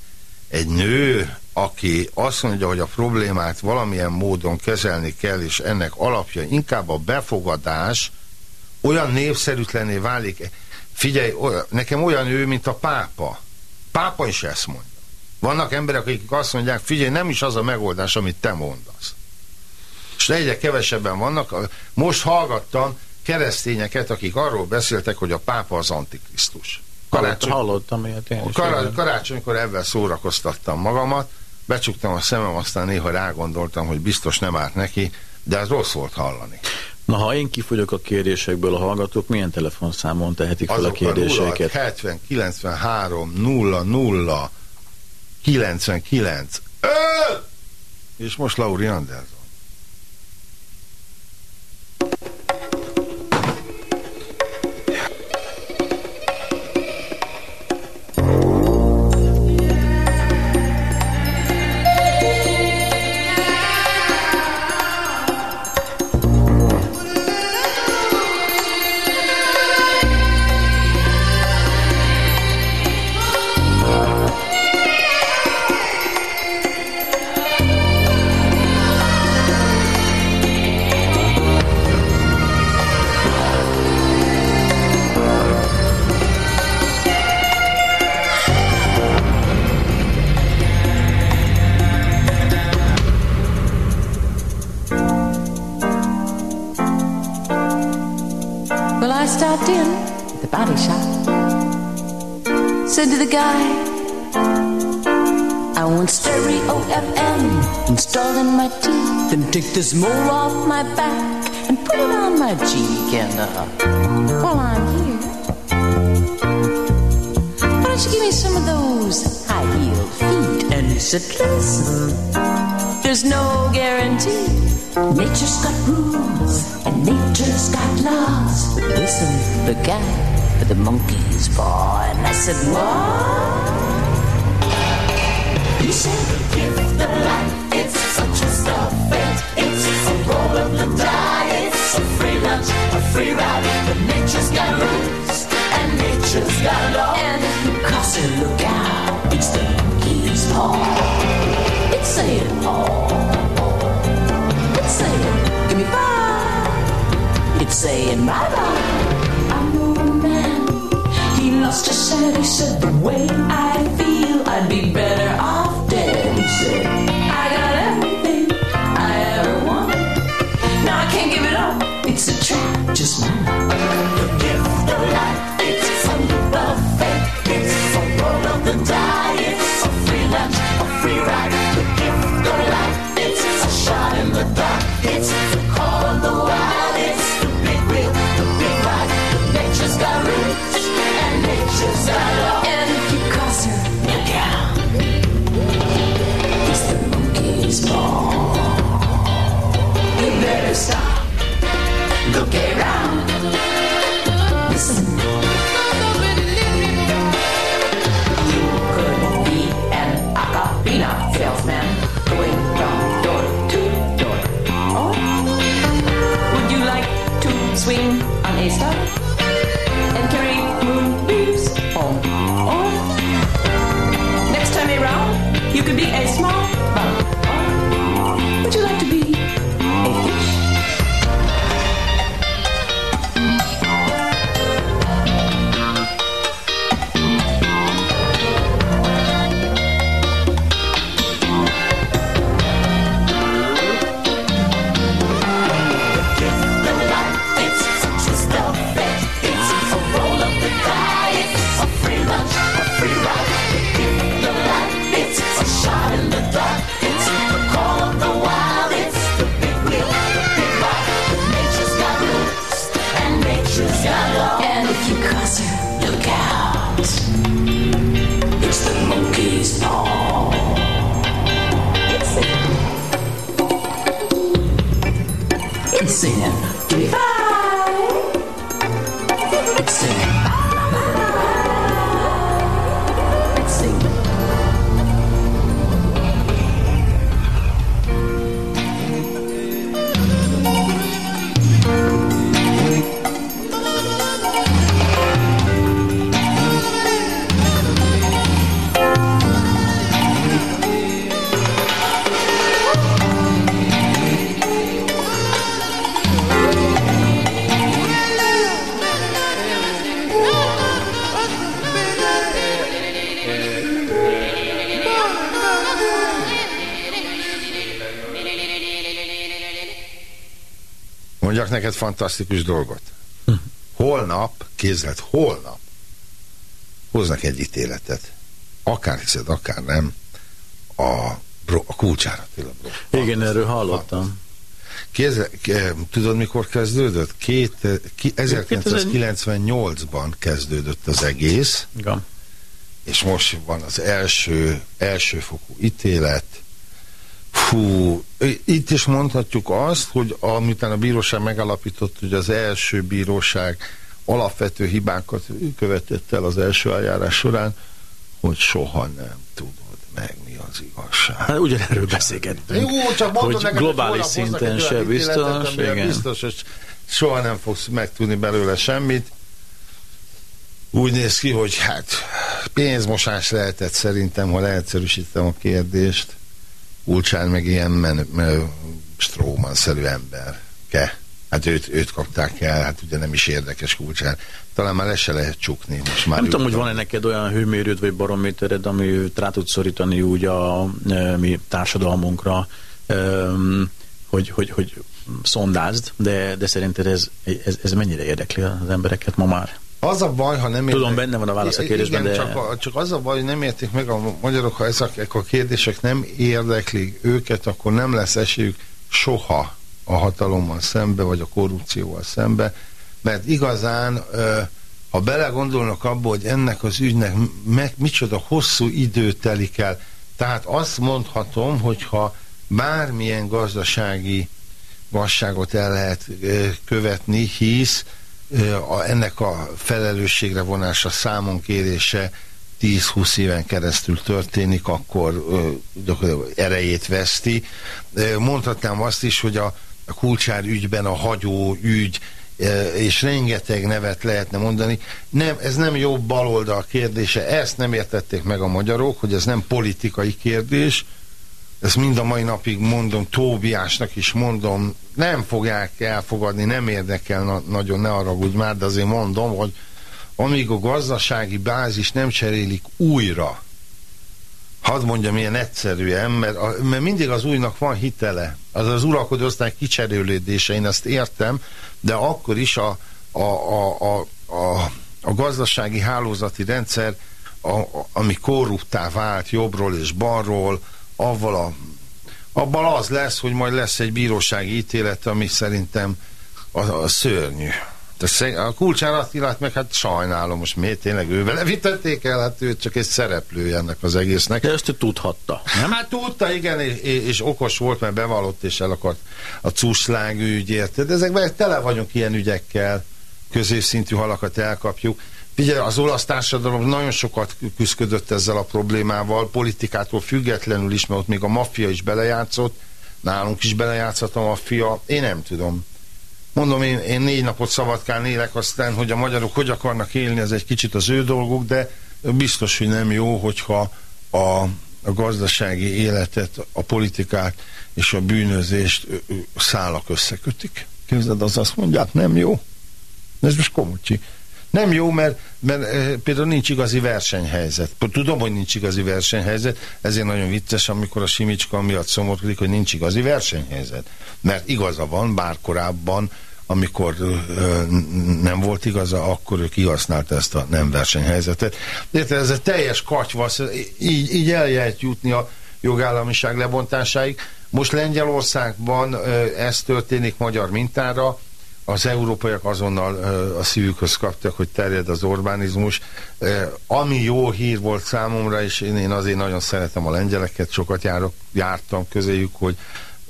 egy nő, aki azt mondja, hogy a problémát valamilyen módon kezelni kell, és ennek alapja inkább a befogadás, olyan népszerűtlené válik. Figyelj, nekem olyan ő, mint a pápa. Pápa is ezt mondja. Vannak emberek, akik azt mondják, figyelj, nem is az a megoldás, amit te mondasz. És egyre kevesebben vannak. Most hallgattam keresztényeket, akik arról beszéltek, hogy a pápa az antikrisztus. Karácsony... Hallottam ilyet én is. Kará, karácsonykor ebben szórakoztattam magamat, becsuktam a szemem, aztán néha rágondoltam, hogy biztos nem árt neki, de ez rossz volt hallani. Na, ha én kifogyok a kérdésekből, a hallgatók milyen telefonszámon tehetik fel a Azok a 0 kérdéseiket? 70 93 0 0 99 5 és most Lauri Anderson. Mole off my back and put it on my cheek. And uh, while I'm here, why don't you give me some of those high heeled feet? And he said, listen, there's no guarantee. Nature's got rules and nature's got laws. Listen, the guy with the monkey's paw. And I said, what? He said, give the life, free ride. But nature's got rules and nature's got laws. And cross it, look out. It's the monkey's paw. It's saying, oh. It's saying, give me five. It's saying, bye bye. I know a man. He lost his head. He said, the way I feel, I'd be better fantasztikus dolgot. Holnap, kézled, holnap hoznak egy ítéletet. Akár hiszed, akár nem, a, bro, a kulcsára Attila bro. Igen, erről hallottam. Kézle, tudod, mikor kezdődött? Két, eh, ki, 1998-ban kezdődött az egész, Igen. és most van az első, elsőfokú ítélet. Fú, itt is mondhatjuk azt, hogy amitán a bíróság megalapított, hogy az első bíróság alapvető hibákat követett el az első eljárás során, hogy soha nem tudod meg, mi az igazság. Hát ugyanerről beszélgettünk. Jó, csak hogy neked, globális hoznak szinten se biztos, igen. biztos, hogy soha nem fogsz megtudni belőle semmit. Úgy néz ki, hogy hát pénzmosás lehetett szerintem, ha leegyszerűsítem a kérdést. Ulcsán meg ilyen men, men, Stróman-szerű emberke. Hát őt, őt kapták el, hát ugye nem is érdekes kulcsán. Talán már le se lehet csukni. Most már Nem tudom, hogy van-e neked olyan hőmérőd vagy barométered, ami rá tud szorítani úgy a e, mi társadalmunkra, e, hogy, hogy, hogy szondázd, de, de szerinted ez, ez, ez mennyire érdekli az embereket ma már? Az a baj, ha nem Tudom, értek- benne van a válasz a kérdésben, igen, de- Csak, a, csak az a baj, hogy nem értik meg a magyarok, ha ezek a kérdések nem érdeklik őket, akkor nem lesz esélyük soha a hatalommal szembe, vagy a korrupcióval szembe, mert igazán, ha belegondolnak abba, hogy ennek az ügynek meg, micsoda hosszú idő telik el, tehát azt mondhatom, hogyha bármilyen gazdasági vasságot el lehet követni, hisz a, ennek a felelősségre vonása, számon kérése 10-20 éven keresztül történik, akkor gyakorlatilag erejét veszti. Mondhatnám azt is, hogy a, a kulcsár ügyben a hagyó ügy, és rengeteg nevet lehetne mondani. Nem, ez nem jobb baloldal kérdése, ezt nem értették meg a magyarok, hogy ez nem politikai kérdés, ezt mind a mai napig mondom, Tóbiásnak is mondom, nem fogják elfogadni, nem érdekel na- nagyon, ne haragudj már, de azért mondom, hogy amíg a gazdasági bázis nem cserélik újra, hadd mondjam ilyen egyszerűen, mert, a, mert mindig az újnak van hitele, az az uralkodó osztály kicserélődése, én ezt értem, de akkor is a, a, a, a, a, a gazdasági hálózati rendszer, a, a, ami korruptá vált jobbról és balról, avval a, abban az lesz, hogy majd lesz egy bírósági ítélet, ami szerintem a, a szörnyű. A Kulcsár Attilát meg hát sajnálom, most miért tényleg ő vele vitették el, hát ő csak egy szereplője ennek az egésznek. De ezt ő tudhatta. Nem? Hát tudta, igen, és, és okos volt, mert bevallott és el akart a cuslág ügyért. De ezekben tele vagyunk ilyen ügyekkel, középszintű halakat elkapjuk. Figyelj, az olasz társadalom nagyon sokat küzdött ezzel a problémával, politikától függetlenül is, mert ott még a maffia is belejátszott, nálunk is belejátszott a maffia, én nem tudom. mondom, én, én négy napot Szabadkán élek, aztán, hogy a magyarok hogy akarnak élni, ez egy kicsit az ő dolguk, de biztos, hogy nem jó, hogyha a, a gazdasági életet, a politikát és a bűnözést szálak összekötik. Képzeld, az azt mondják, nem jó. Ez most komolyi. Nem jó, mert, mert e, például nincs igazi versenyhelyzet. Tudom, hogy nincs igazi versenyhelyzet, ezért nagyon vicces, amikor a Simicska miatt szomorkodik, hogy nincs igazi versenyhelyzet. Mert igaza van, bár korábban, amikor ö, nem volt igaza, akkor ő kihasználta ezt a nem versenyhelyzetet. Érted, ez egy teljes katyvasz, így, így el lehet jutni a jogállamiság lebontásáig. Most Lengyelországban ö, ez történik magyar mintára, az európaiak azonnal a szívükhöz kaptak, hogy terjed az Orbánizmus. Ami jó hír volt számomra, és én, én azért nagyon szeretem a lengyeleket, sokat járok, jártam közéjük, hogy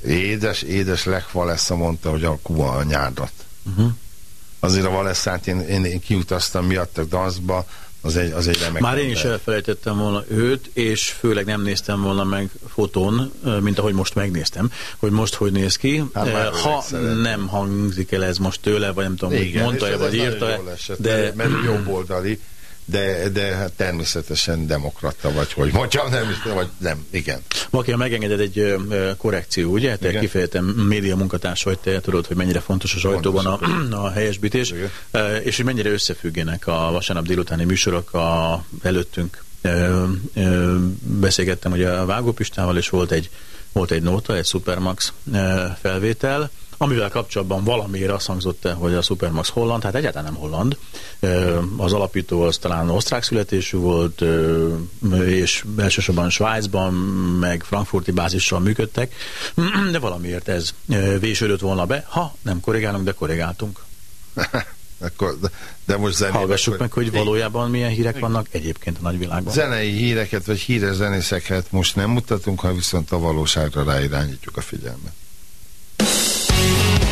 édes, édes Lech Walesa mondta, hogy a Kuba a nyárdat. Uh-huh. Azért a Valeszát én, én, én kiutaztam miattak Danszba, az egy, az egy remek Már én is elfelejtettem volna őt, és főleg nem néztem volna meg fotón, mint ahogy most megnéztem, hogy most hogy néz ki. Hát ha nem hangzik el ez most tőle, vagy nem tudom, hogy Igen, mondta-e, vagy írta-e, de mert, ő jobboldali, de, de hát természetesen demokrata vagy, hogy mondjam, nem, vagy nem, igen. Valaki, ha megengeded egy ö, korrekció, ugye? Te Igen. kifejezetten média munkatárs vagy, te tudod, hogy mennyire fontos a sajtóban a, a helyesbítés, Igen. és hogy mennyire összefüggenek a vasárnap délutáni műsorok a előttünk. Ö, ö, Beszélgettem ugye a Vágó Pistával, és volt egy, volt egy nóta, egy Supermax felvétel, amivel kapcsolatban valamiért azt hangzott el, hogy a Supermax holland, hát egyáltalán nem holland. Az alapító az talán osztrák születésű volt, és elsősorban Svájcban, meg frankfurti bázissal működtek, de valamiért ez vésődött volna be, ha nem korrigálunk, de korrigáltunk. Akkor, de, de most zenét. Hallgassuk akkor- meg, hogy valójában milyen hírek vannak egyébként a nagyvilágban. Zenei híreket, vagy híres zenészeket most nem mutatunk, ha viszont a valóságra ráirányítjuk a figyelmet. Thank you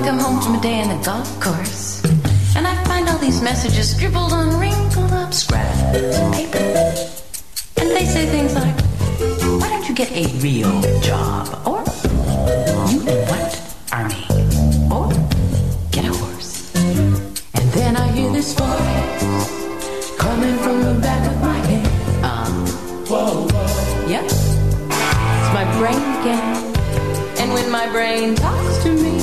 I come home from a day in the golf course, and I find all these messages scribbled on wrinkled up scraps of paper. And they say things like, why don't you get a real job? Or, you what, army? Or, get a horse. And then I hear this voice coming from the back of my head. Um, whoa, whoa. Yep. It's my brain again. And when my brain talks to me,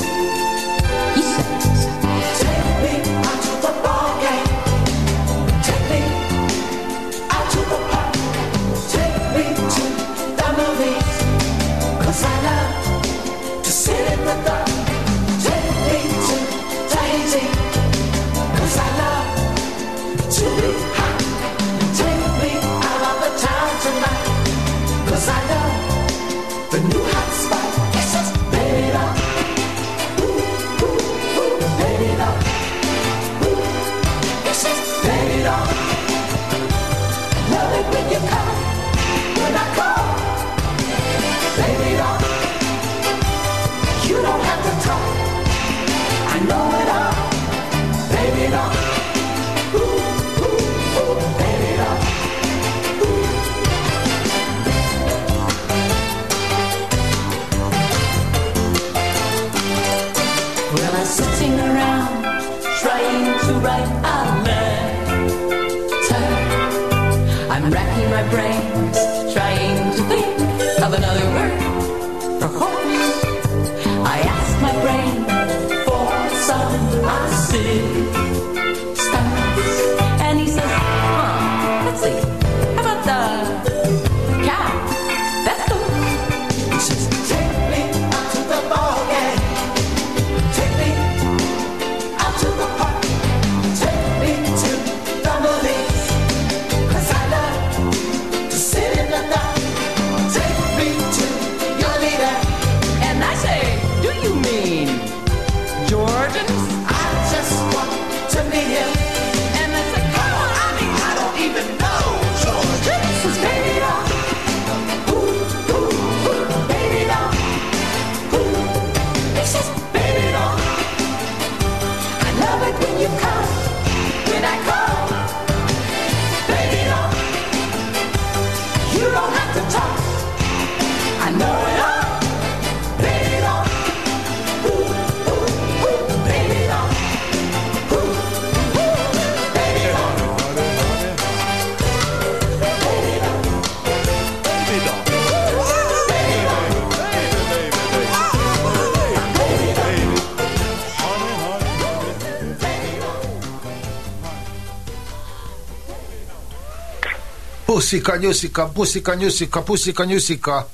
Puszika, nyuszika, puszika, nyuszika, puszika, nyuszika.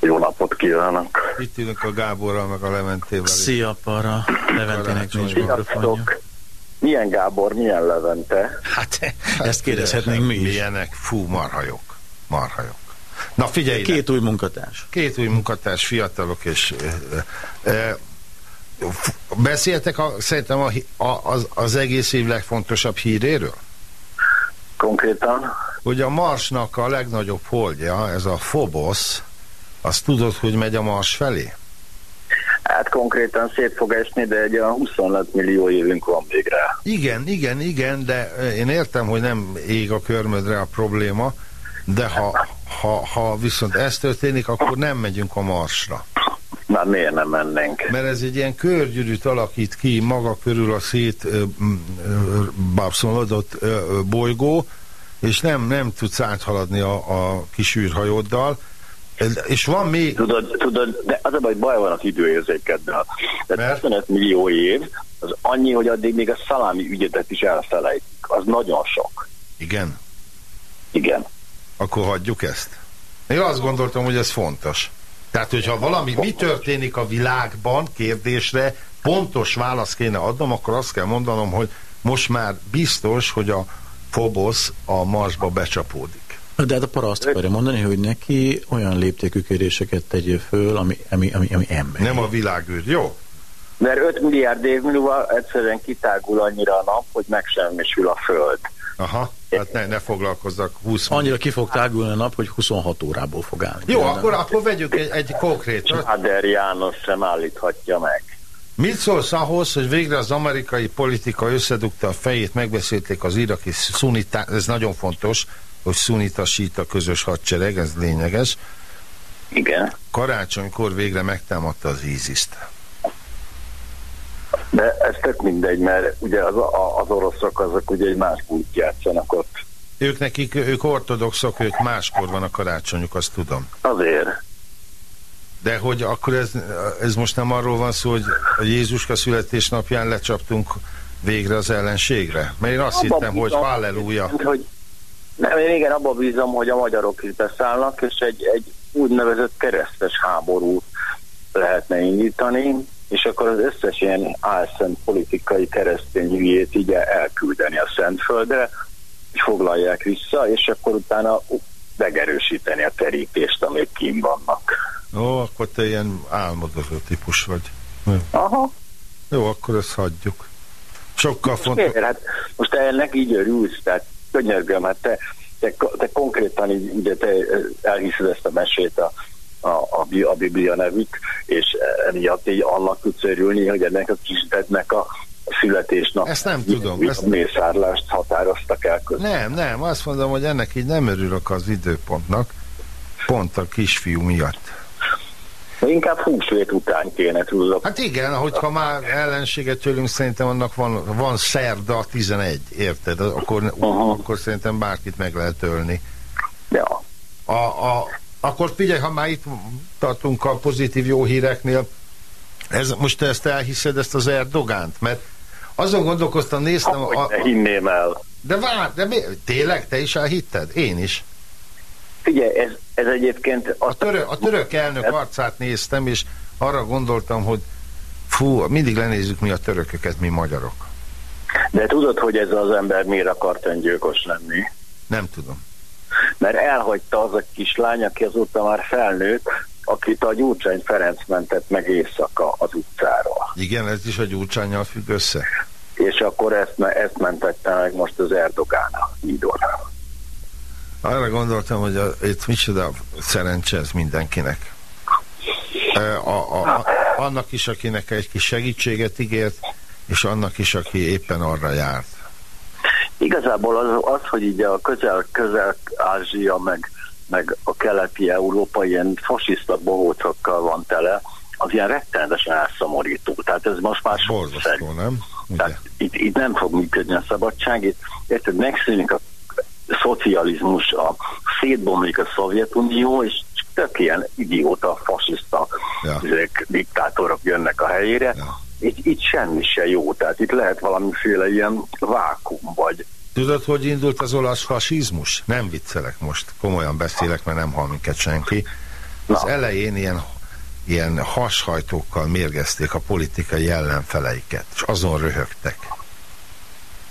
Jó napot kívánok! Itt ülünk a Gáborral, meg a Lementével. Szia, para. Leventének nincs mikrofonja. Milyen Gábor, milyen Levente? Hát, ezt kérdezhetnénk mi is. Milyenek? Fú, marhajok. Marhajok. Na figyelj ide. Két új munkatárs. Két új munkatárs, fiatalok, és e, e, f- beszéltek a, szerintem a, a, az, az egész év legfontosabb híréről? Konkrétan? Hogy a Marsnak a legnagyobb holdja, ez a Phobos, azt tudod, hogy megy a Mars felé? Hát konkrétan szét fog esni, de egy olyan 25 millió évünk van még rá. Igen, igen, igen, de én értem, hogy nem ég a körmödre a probléma, de ha, ha, ha viszont ez történik, akkor nem megyünk a Marsra. Már miért nem mennénk? Mert ez egy ilyen körgyűrűt alakít ki maga körül a szét babszolódott bolygó, és nem, nem tudsz áthaladni a, a kis űrhajóddal. És van még... Tudod, tudod, de az a baj, baj van az időérzékeddel. Tehát Mert? 25 millió év, az annyi, hogy addig még a szalámi ügyetet is elfelejtik. Az nagyon sok. Igen, Igen. akkor hagyjuk ezt. Én azt gondoltam, hogy ez fontos. Tehát, hogyha valami, mi történik a világban kérdésre, pontos választ kéne adnom, akkor azt kell mondanom, hogy most már biztos, hogy a Phobos a Marsba becsapódik. De hát a para azt akarja mondani, hogy neki olyan léptékű kéréseket tegyél föl, ami, ami, ami, ami ember. Nem a világűr. Jó? Mert 5 milliárd év múlva egyszerűen kitágul annyira a nap, hogy megsemmisül a Föld. Aha, hát ne, ne foglalkozzak 20 Annyira ki fog tágulni a nap, hogy 26 órából fog állni. Jó, akkor, akkor vegyük egy, egy konkrétat. Ader János sem állíthatja meg. Mit szólsz ahhoz, hogy végre az amerikai politika összedugta a fejét, megbeszélték az iraki szunita, ez nagyon fontos, hogy szunita a közös hadsereg, ez lényeges. Igen. Karácsonykor végre megtámadta az ISIS-t. De ez tök mindegy, mert ugye az, a, az oroszok azok ugye egy más bújt játszanak ott. Ők nekik, ők ortodoxok, ők máskor van a karácsonyuk, azt tudom. Azért. De hogy akkor ez, ez most nem arról van szó, hogy a Jézuska születésnapján lecsaptunk végre az ellenségre? Mert én azt Abba hittem, hogy bízom, halleluja. Hogy, nem, én igen, abban bízom, hogy a magyarok is beszállnak, és egy, egy úgynevezett keresztes háborút lehetne indítani, és akkor az összes ilyen álszent politikai keresztény hülyét így elküldeni a Szentföldre, és foglalják vissza, és akkor utána megerősíteni a terítést, amik kim vannak. Ó, akkor te ilyen álmodozó típus vagy. Aha. Jó, akkor ezt hagyjuk. Sokkal fontosabb. Hát most ennek így örülsz, tehát könyörgöm, hát te, te, te konkrétan így, ugye te elhiszed ezt a mesét a, a, a, a Biblia nevük, és emiatt így annak tudsz örülni, hogy ennek a kisdednek a születésnap Ezt nem tudom, Ezt... ezt- mészárlást határoztak el közben. Nem, nem, azt mondom, hogy ennek így nem örülök az időpontnak, pont a kisfiú miatt. Inkább húsvét után kéne, tudod. Hát igen, hogyha már ellenséget tőlünk, szerintem annak van, van szerda 11, érted? Akkor, uh-huh. akkor szerintem bárkit meg lehet ölni. Ja. A, a, akkor figyelj, ha már itt tartunk a pozitív jó híreknél, ez, most te ezt elhiszed, ezt az Erdogánt? Mert azon gondolkoztam, néztem... Hogy ne hinném el. De várj, de mi, tényleg? Te is elhitted? Én is. Figyelj, ez, ez egyébként... A török, a török elnök arcát néztem, és arra gondoltam, hogy fú, mindig lenézzük mi a törököket, mi magyarok. De tudod, hogy ez az ember miért akart öngyilkos lenni? Nem tudom. Mert elhagyta az a kislány, aki azóta már felnőtt, akit a Gyurcsány Ferenc mentett meg éjszaka az utcáról. Igen, ez is a gyurcsányjal függ össze. És akkor ezt, ezt mentette meg most az Erdogán hídon. Arra gondoltam, hogy a, itt micsoda szerencse ez mindenkinek. E, A, a, a, annak is, akinek egy kis segítséget ígért, és annak is, aki éppen arra járt. Igazából az, az hogy így a közel-közel-Ázsia meg, meg a keleti Európa ilyen fasiszta bohócokkal van tele, az ilyen rettenetesen elszomorító. Tehát ez most már Borzasztó, nem? Ugye? Tehát itt, itt nem fog működni a szabadság, itt érted, megszűnik a szocializmus, a szétbomlik a Szovjetunió, és tök ilyen idióta, fasiszta Ja. ezek diktátorok jönnek a helyére. Ja. Itt, itt semmi se jó, tehát itt lehet valamiféle ilyen vákum, vagy, Tudod, hogy indult az olasz fasizmus? Nem viccelek most, komolyan beszélek, mert nem hal minket senki. Az elején ilyen, ilyen hashajtókkal mérgezték a politikai ellenfeleiket, és azon röhögtek.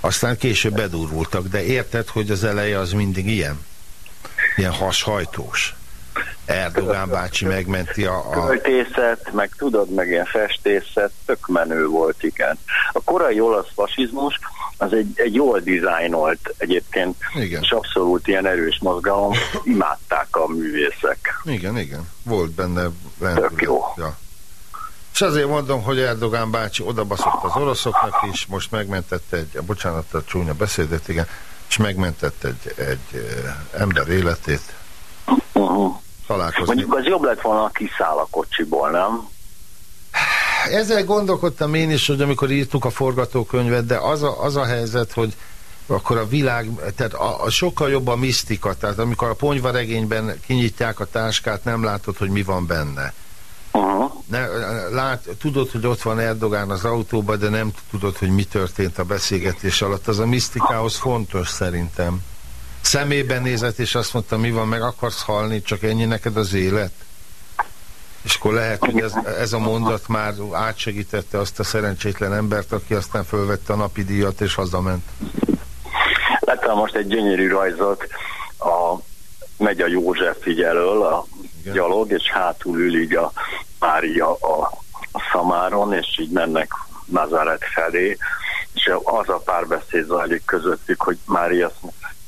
Aztán később bedurvultak, de érted, hogy az eleje az mindig ilyen? Ilyen hashajtós. Erdogán bácsi megmenti a... a Költészet, meg tudod, meg ilyen festészet, tök menő volt, igen. A korai olasz fasizmus az egy, egy jól dizájnolt egyébként, Igen. és abszolút ilyen erős mozgalom, imádták a művészek. igen, igen. Volt benne rendület. Tök jó. Ja. És azért mondom, hogy Erdogán bácsi odabaszott az oroszoknak is, most megmentette egy, bocsánat a csúnya beszédet, igen, és megmentette egy, egy ember életét. Találkozni. Mondjuk az jobb lett volna, ha kiszáll a kocsiból, nem? Ezzel gondolkodtam én is, hogy amikor írtuk a forgatókönyvet, de az a, az a helyzet, hogy akkor a világ, tehát a, a sokkal jobb a misztika, tehát amikor a ponyvaregényben kinyitják a táskát, nem látod, hogy mi van benne. Uh-huh. Ne, lát, tudod, hogy ott van Erdogán az autóban, de nem tudod, hogy mi történt a beszélgetés alatt. Az a misztikához fontos szerintem. Szemében nézett, és azt mondta, mi van, meg akarsz halni, csak ennyi neked az élet? És akkor lehet, hogy ez, ez a mondat már átsegítette azt a szerencsétlen embert, aki aztán fölvette a napi díjat, és hazament. Láttam most egy gyönyörű rajzot, a, megy a József így elől, a Igen. gyalog, és hátul ül így a Mária a, a szamáron, és így mennek Nazaret felé, és az a párbeszéd zajlik közöttük, hogy Mária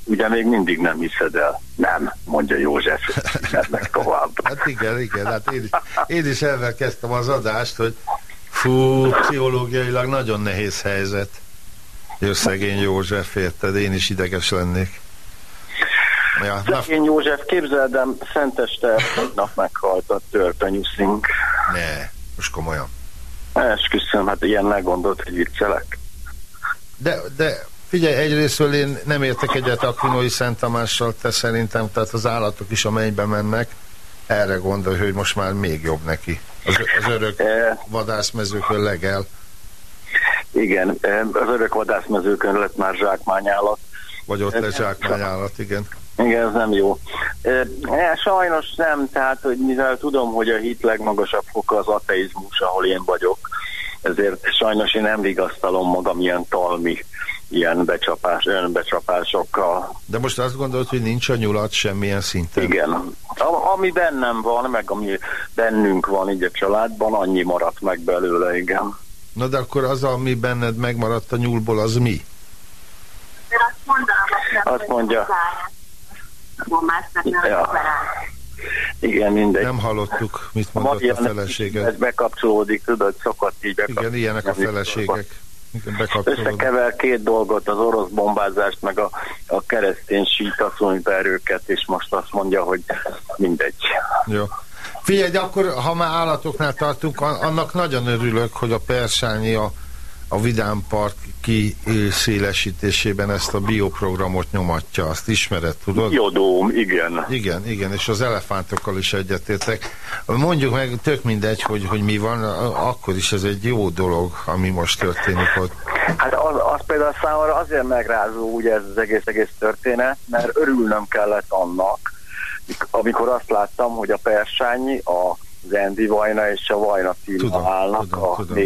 ugye még mindig nem hiszed el. Nem, mondja József, és mennek tovább. Hát igen, igen, hát én is, én is ezzel kezdtem az adást, hogy fú, pszichológiailag nagyon nehéz helyzet. Jó szegény József, érted? Én is ideges lennék. Ja, Szegény József, képzeld el, Szenteste nap meghalt a törpenyuszink. ne, most komolyan. Esküszöm, hát ilyen ne gondolt, hogy viccelek. De, de figyelj, egyrésztről én nem értek egyet Akvinói Szent Tamással, te szerintem, tehát az állatok is a mennybe mennek. Erre gondolj, hogy most már még jobb neki. Az, az örök Eh, vadászmezőkön legel, igen, eh, az örök vadászmezőkön lett már zsákmányállat. vagy ott lesz zsákmányállat, igen. Igen, ez nem jó. Eh, sajnos nem, tehát, hogy mivel tudom, hogy a hit legmagasabb foka az ateizmus, ahol én vagyok, ezért sajnos én nem vigasztalom magam ilyen talmi, ilyen becsapás, önbecsapásokkal. De most azt gondolod, hogy nincs a nyulat semmilyen szinten? Igen. A, ami bennem van, meg ami bennünk van így a családban, annyi maradt meg belőle, igen. Na de akkor az, ami benned megmaradt a nyúlból, az mi? Azt mondja, ja. igen, mindegy. Nem hallottuk, mit A mondott a Marian feleséged. Ez bekapcsolódik, tudod, szokott így Igen, bekapcsolódni. ilyenek a feleségek. Igen. Összekever két dolgot, az orosz bombázást, meg a, a keresztény sítasszonyba erőket, és most azt mondja, hogy mindegy. Jó. Figyelj, de akkor, ha már állatoknál tartunk, an- annak nagyon örülök, hogy a Persányi a, a Vidám Park kiszélesítésében ezt a bioprogramot nyomatja. Azt ismered, tudod? Jodóm, igen. Igen, igen, és az elefántokkal is egyetértek. Mondjuk meg, tök mindegy, hogy, hogy mi van, akkor is ez egy jó dolog, ami most történik ott. Hát az, az például számomra azért megrázó ugye ez az egész, egész történet, mert örülnöm kellett annak, amikor azt láttam, hogy a Persányi, a Zendi Vajna és a Vajna Tudom, állnak tudom, a tudom.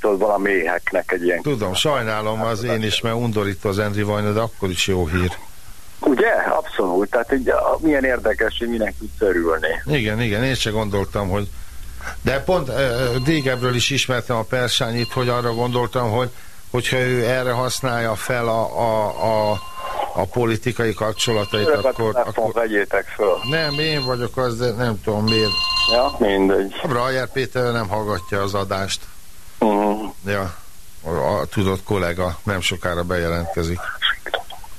Tudod, valami méheknek egy ilyen... Tudom, sajnálom az én is, mert undorító az Endri Vajna, de akkor is jó hír. Ugye? Abszolút. Tehát így, milyen érdekes, hogy minek tudsz örülni. Igen, igen, én se gondoltam, hogy... De pont régebről is ismertem a Persányit, hogy arra gondoltam, hogy hogyha ő erre használja fel a, a, a, a politikai kapcsolatait, Örök akkor, akkor... vegyétek föl. Nem, én vagyok az, de nem tudom miért. Ja, mindegy. Brajer Péter nem hallgatja az adást. Uh-huh. Ja, a, a tudott kollega nem sokára bejelentkezik.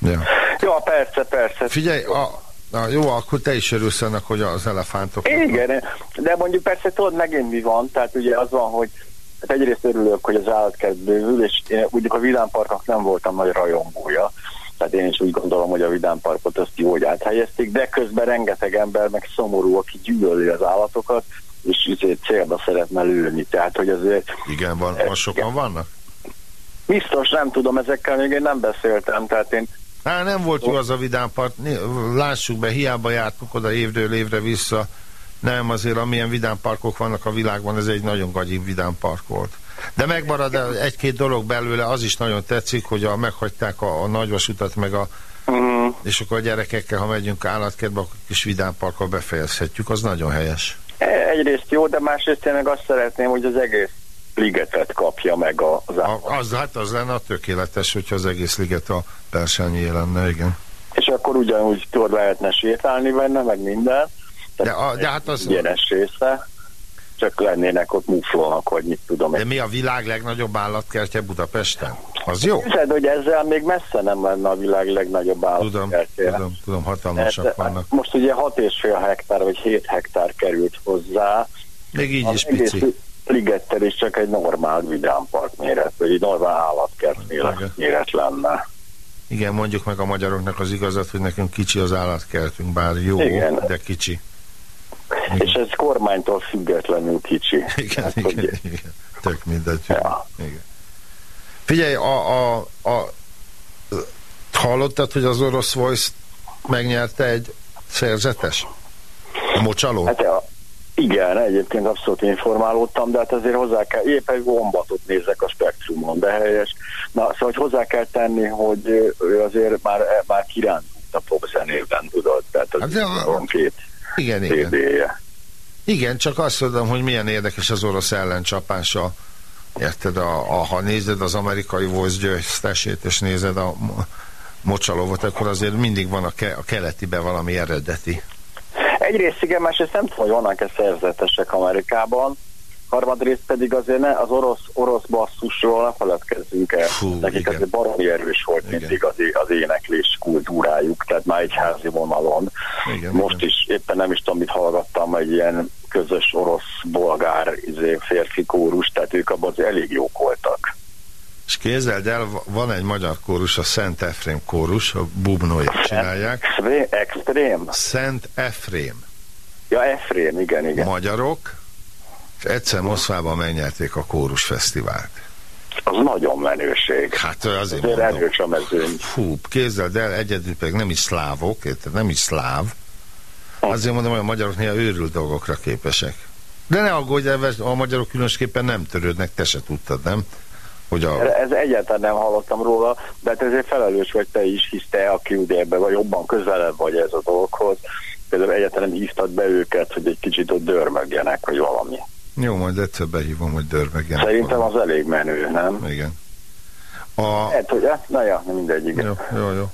Ja. Ja, persze, persze. Figyelj, a, a, jó, akkor te is örülsz ennek, hogy az elefántok... Igen, de mondjuk persze tudod megint mi van, tehát ugye az van, hogy hát egyrészt örülök, hogy az állatkert bővül, és én ugye a Vidámparknak nem voltam nagy rajongója, tehát én is úgy gondolom, hogy a Vidámparkot azt jó, hogy áthelyezték, de közben rengeteg ember meg szomorú, aki gyűlöli az állatokat, és azért célba szeretne lőni, tehát hogy azért Igen, van, van sokan vannak? Biztos nem tudom, ezekkel még én nem beszéltem, tehát én Á, nem volt jó az a vidámpark, Né- lássuk be, hiába jártunk oda évről évre vissza. Nem, azért amilyen vidámparkok vannak a világban, ez egy nagyon gagyi vidámpark volt. De megmarad egy-két dolog belőle, az is nagyon tetszik, hogy a, meghagyták a, a nagyvasutat, meg a, mm, és akkor a gyerekekkel, ha megyünk állatkertbe, akkor kis vidámparkkal befejezhetjük, az nagyon helyes. Egyrészt jó, de másrészt én meg azt szeretném, hogy az egész ligetet kapja meg az állat. A, az, hát az lenne a tökéletes, hogyha az egész liget a persányé lenne, igen. És akkor ugyanúgy tudod lehetne sétálni benne, meg minden. De, a, de hát az... Ingyenes része, csak lennének ott muflónak, vagy mit tudom De mi a világ legnagyobb állatkertje Budapesten? Az jó? Képzeld, hogy ezzel még messze nem lenne a világ legnagyobb Tudom, állatkertje. tudom, tudom, hatalmasak Hát, vannak. Most ugye 6,5 hektár vagy 7 hektár került hozzá. Még így Az is pici. ligettel is csak egy normál vidámpark méret, vagy egy normál állatkert méret, méret lenne. Igen, mondjuk meg a magyaroknak az igazat, hogy nekünk kicsi az állatkertünk, bár jó, Igen. de kicsi. És ez kormánytól függetlenül kicsi. Igen, Hát, igen, hogy- igen. Tök mindegy. Ja. Igen. Figyelj, a, a, a, hallottad, hogy az orosz Voice megnyerte egy szerzetes? A mocsaló? Hát a, igen, egyébként abszolút informálódtam, de hát azért hozzá kell, épp egy gombatot nézek a spektrumon, de helyes. Na, szóval hogy hozzá kell tenni, hogy ő- azért már, már kirándult a popzenében, tudod, tehát az Hát de a- van két igen, igen. CD-je. Igen, csak azt mondom, hogy milyen érdekes az orosz ellencsapása. Érted, a, a, ha nézed az amerikai Voice győztesét, és nézed a mo- mocsalovot, akkor azért mindig van a, ke, a keletibe valami eredeti. Egyrészt igen, másrészt nem tudom, hogy vannak-e szerzetesek Amerikában, harmadrészt pedig azért ne, az orosz, orosz basszusról ne feledkezzünk el. Fú, Nekik igen. azért baromi erős volt Igen. mindig az, az éneklés kultúrájuk, tehát már egy házi vonalon. Igen, Most igen. is éppen nem is tudom, mit hallgattam, egy ilyen közös orosz-bolgár izé, férfi kórus, tehát ők abban azért elég jók voltak. És képzeld el, va- van egy magyar kórus, a Szent Efrém kórus, a bubnóit csinálják. Extrém? Szent Efrém. Ja, Efrém, igen, igen. Magyarok, és egyszer Moszkvában megnyerték a kórus fesztivált. Az nagyon menőség. Hát azért Azért mondom. erős a mezőny. Fú, képzeld el, egyedül pedig nem is szlávok, nem is szláv. Azért mondom, hogy a magyarok néha őrült dolgokra képesek. De ne aggódj, a magyarok különösképpen nem törődnek, te se tudtad, nem? Hogy a... Ez egyáltalán nem hallottam róla, de hát ezért felelős vagy te is, hisz te, aki ugye ebben vagy jobban közelebb vagy ez a dologhoz. Például egyáltalán nem hívtad be őket, hogy egy kicsit ott dörmögjenek, vagy valami. Jó, majd egyszer behívom, hogy dörmegjenek. Szerintem az elég menő, nem? Igen. A... Hát, hogy, hát, na ja, mindegy, igen. Jó, jó, jó.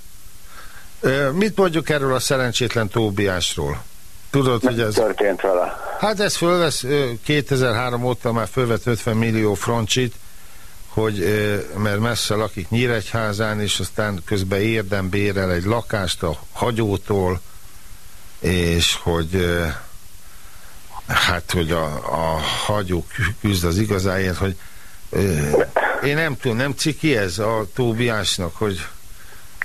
Mit mondjuk erről a szerencsétlen Tóbiásról? Tudod, hogy Mi ez... történt vele? Hát ez fölvesz, ö, 2003 óta már fölvett 50 millió francsit, hogy, mert messze lakik Nyíregyházán, és aztán közben érdem bérel egy lakást a hagyótól, és hogy hát, hogy a, a hagyó kü- küzd az igazáért, hogy ö, én nem tudom, nem ciki ez a Tóbiásnak, hogy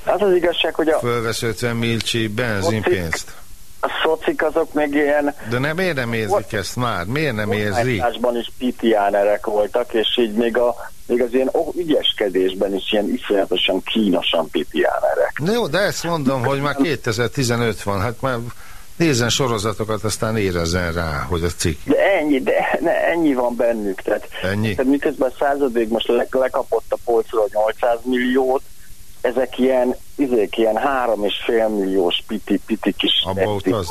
Az az igazság, hogy a, fölvesz 50 milcsi benzinpénzt. a szocik azok még ilyen De nem, miért nem érzik ezt már? Miért nem érzik? kormányzásban is pitiánerek voltak, és így még, a, még az ilyen ügyeskedésben is ilyen iszonyatosan kínosan pitiánerek. Na jó, de ezt mondom, hogy már 2015 van, hát már nézzen sorozatokat, aztán érezzen rá, hogy a cikk. De ennyi, de ne, ennyi van bennük. Tehát, Ennyi? tehát miközben a századék most le, lekapott a polcról 800 milliót, ezek ilyen, izék, ilyen három és fél milliós piti, piti kis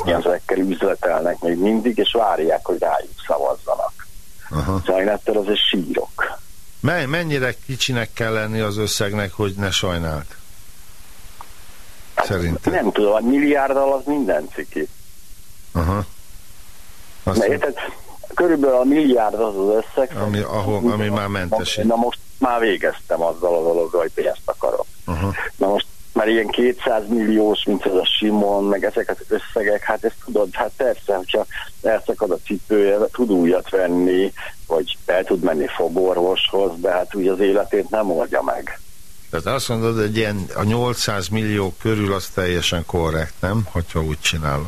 ezekkel üzletelnek még mindig, és várják, hogy rájuk szavazzanak. Aha. Szóval én ettől azért sírok. Men- mennyire kicsinek kell lenni az összegnek, hogy ne sajnált? Szerintem. Nem tudom, a milliárddal az minden ciki. Aha. Azt érted, körülbelül a milliárd az az összeg. Ami- ahol- ami már mentesít. Na most már végeztem azzal a dologgal, hogy pénzt akarok. Aha. Na most már ilyen 200 milliós, mint ez a Simon, meg ezek az összegek, hát ezt tudod, hát persze, hogyha elszakad a cipője, tud újat venni, vagy el tud menni fogorvoshoz, de hát úgy az életét nem oldja meg. Tehát azt mondod, hogy ilyen a 800 millió körül az teljesen korrekt, nem? Hogyha úgy csinálod.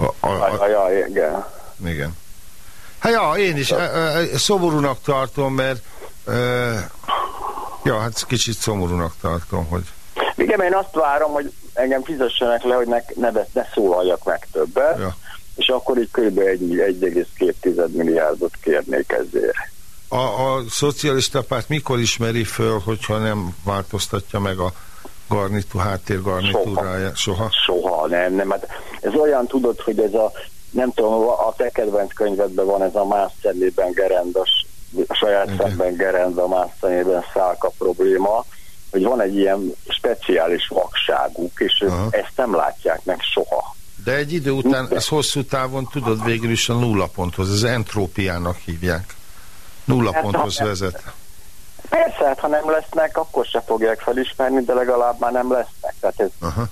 A, a, a, Ja, ja, igen. igen. Hát ja, én is e, e, szomorúnak tartom, mert e, Ja, hát kicsit szomorúnak tartom, hogy Igen, én azt várom, hogy engem fizessenek le, hogy ne, ne, ne szólaljak meg többet, Ja. és akkor így kb. egy- 1,2 milliárdot kérnék ezért. a, a szocialista párt mikor ismeri föl, hogyha nem változtatja meg a garnitú, háttérgarnitúráját? Soha. Soha, nem, nem. Hát ez olyan, tudod, hogy ez a, nem tudom, a te kedvenc könyvedben van ez a más szemében gerendas, a saját szemben gerend, a más szemében szálka probléma, hogy van egy ilyen speciális vakságuk, és ez, ezt nem látják meg soha. De egy idő után, ez hosszú távon tudod végül is a nulla ponthoz, ez entrópiának hívják. Nulla Hát, ponthoz vezet. Persze, hát ha nem lesznek, akkor se fogják felismerni, de legalább már nem lesznek. Tehát ez, Aha.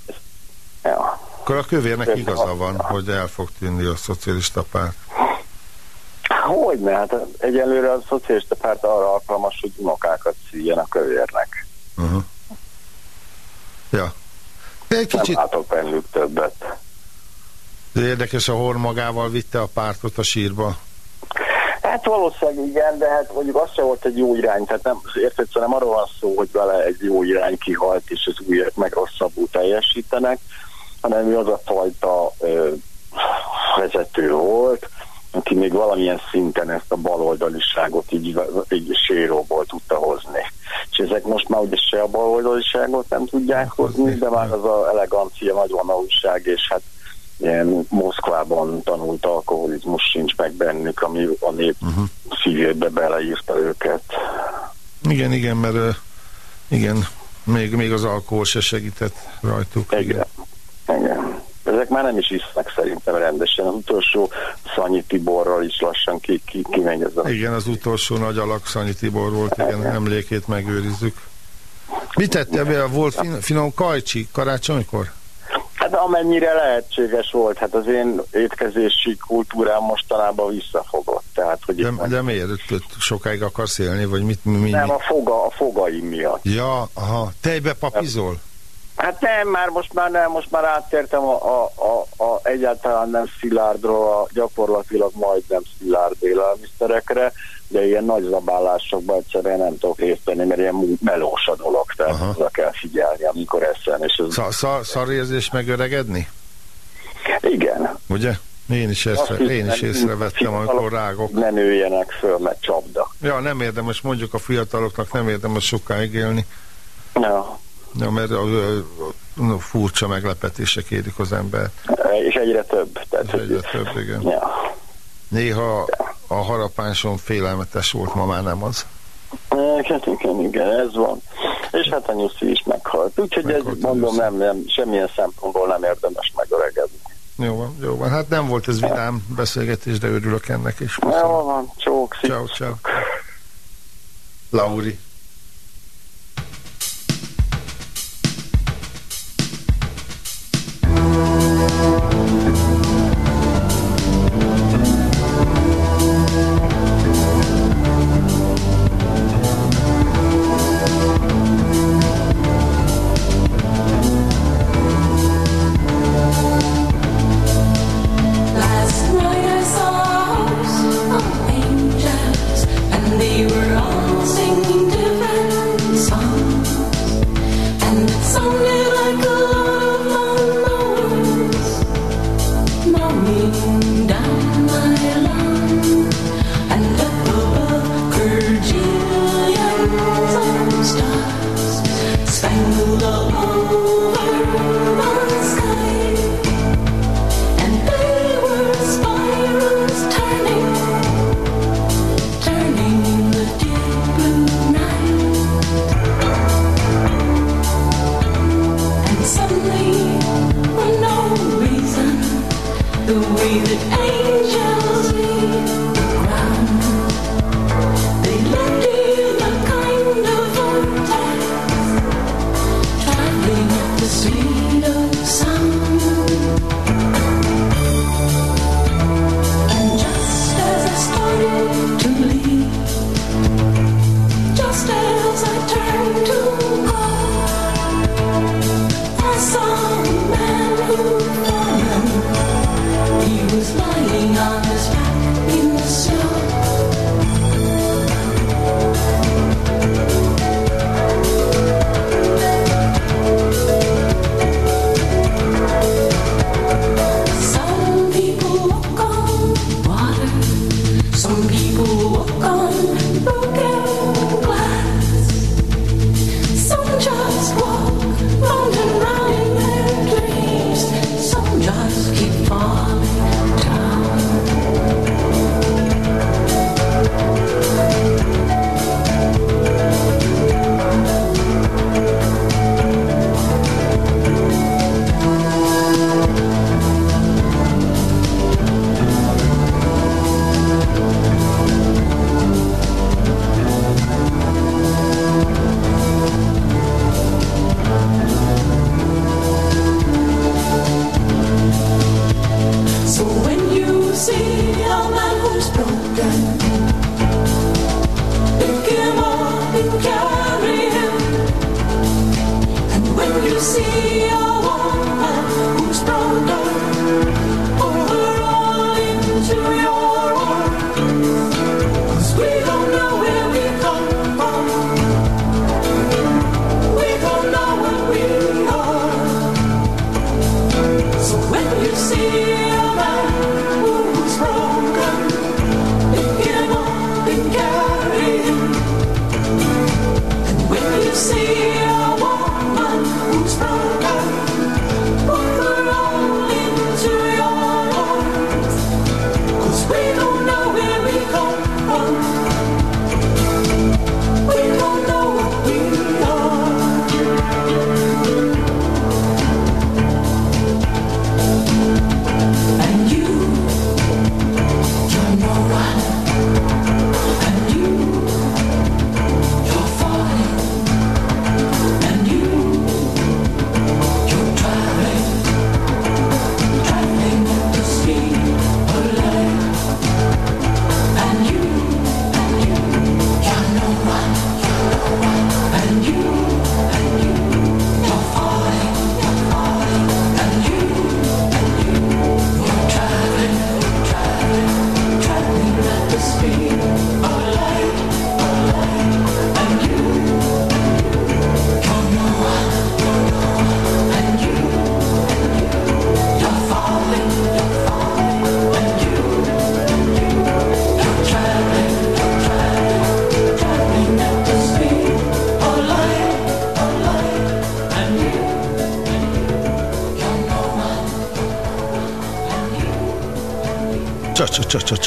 ja. Akkor a kövérnek Ez igaza a- van, hogy el fog tűnni a szocialista párt. Hogyne, hát egyelőre a szocialista párt arra alkalmas, hogy unokákat szüljen a kövérnek. Uh-huh. Ja. Egy Nem kicsit látok bennük többet. érdekes, a Horn magával vitte a pártot a sírba. Hát valószínűleg igen, de hát mondjuk az se volt egy jó irány, tehát nem, érted, nem arról van szó, hogy vele egy jó irány kihalt, és az újak meg rosszabbul teljesítenek, hanem ő az a fajta ö, vezető volt, aki még valamilyen szinten ezt a baloldaliságot így, így séróból tudta hozni. És ezek most már ugye se a baloldaliságot nem tudják hozni, de már az a elegancia, nagyvonalúság, és hát ilyen Moszkvában tanult alkoholizmus sincs meg bennük, ami a nép uh-huh. szívébe beleírta őket. Igen, igen, mert igen, még, még az alkohol se segített rajtuk. Igen. igen. Ezek már nem is isznek szerintem rendesen. Az utolsó Szanyi Tiborral is lassan ki, ki, kimegy ez a... Igen, az utolsó nagy alak Szanyi Tibor volt, igen, emlékét megőrizzük. Mit tettél be? Volt fin, finom kajcsi karácsonykor? Hát amennyire lehetséges volt, hát az én étkezési kultúrám mostanában visszafogott. Tehát, hogy De, de miért? Sokáig akarsz élni, vagy mit? Mi, mi? nem a, foga, a fogaim miatt. Ja, aha, tejbe papizol? Hát nem, már most már nem, most már áttértem a, a, a, a egyáltalán nem szilárdról a gyakorlatilag majdnem szilárd élelmiszerekre, de ilyen nagy zabálásokban egyszerűen nem tudok részt venni, mert ilyen melós a dolog, tehát Aha. oda kell figyelni, amikor eszem. És ez, Szar, szar, szar érzés megöregedni? igen. Ugye? Én is, Azt észre, én is észrevettem, amikor rágok. Ne nőjenek föl, mert csapda. Ja, nem érdemes, mondjuk a fiataloknak nem érdemes sokáig élni. Ja. Ja, mert a, a, a furcsa meglepetések érik az ember. És egyre több. Tehát, És egyre több, igen. Ja. Néha a harapánson félelmetes volt, ma már nem az. Igen, igen, igen, ez van. És hát a nyuszi is meghalt. Úgyhogy ez, Meghalt mondom, nem, nem, semmilyen szempontból nem érdemes megöregedni. Jó van, jó van. Hát nem volt ez vidám beszélgetés, de örülök ennek is. Jó van, csók. Ciao, ciao. Lauri.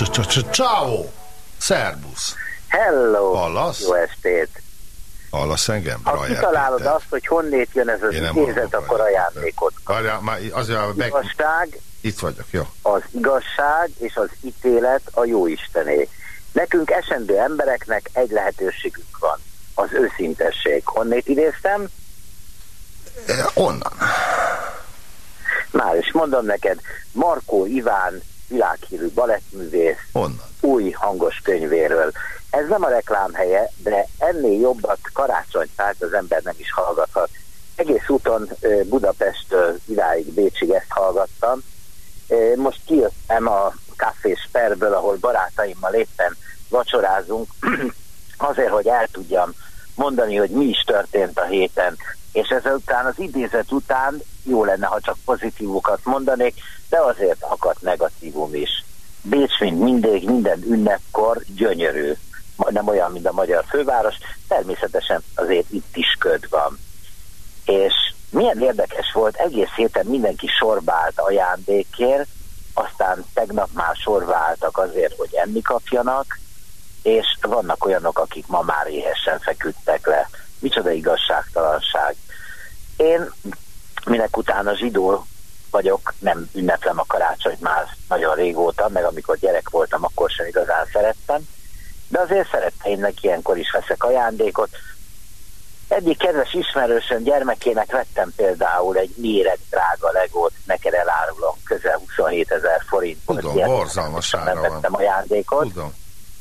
Ciao! Szerbusz! Hello! Hallasz? Jó estét! Hallasz engem? Ha Brajer kitalálod Péter. azt, hogy honnét jön ez az idézet, akkor ajándékot kap. Várjál, már azért meg... Igazság, Itt vagyok, jó. az igazság és az ítélet a jó Istené. Nekünk esendő embereknek egy lehetőségünk van. Az őszintesség. Honnét idéztem? E, onnan. Már is mondom neked, Markó Iván világhírű balettművész Onnan. új hangos könyvéről. Ez nem a reklám helye, de ennél jobbat karácsonytárt az ember nem is hallgathat. Egész úton Budapesttől idáig Bécsig ezt hallgattam. Most kijöttem a Café Sperből, ahol barátaimmal éppen vacsorázunk, azért, hogy el tudjam mondani, hogy mi is történt a héten. És ezután az idézet után jó lenne, ha csak pozitívukat mondanék, de azért akadt negatívum is. Bécs, mint mindig, minden ünnepkor gyönyörű. Nem olyan, mint a magyar főváros, természetesen azért itt is köd van. És milyen érdekes volt, egész héten mindenki sorba állt ajándékért, aztán tegnap már sorba álltak azért, hogy enni kapjanak, és vannak olyanok, akik ma már éhesen feküdtek le. Micsoda igazságtalanság. Én minek utána zsidó vagyok, nem ünneplem a karácsonyt már nagyon régóta, meg amikor gyerek voltam, akkor sem igazán szerettem, de azért szeretteimnek ilyenkor is veszek ajándékot. Egyik kedves ismerősön gyermekének vettem például egy méreg drága legót, neked elárulom, közel 27 ezer forint. Tudom, borzalmas nem ára vettem ajándékot, Tudom.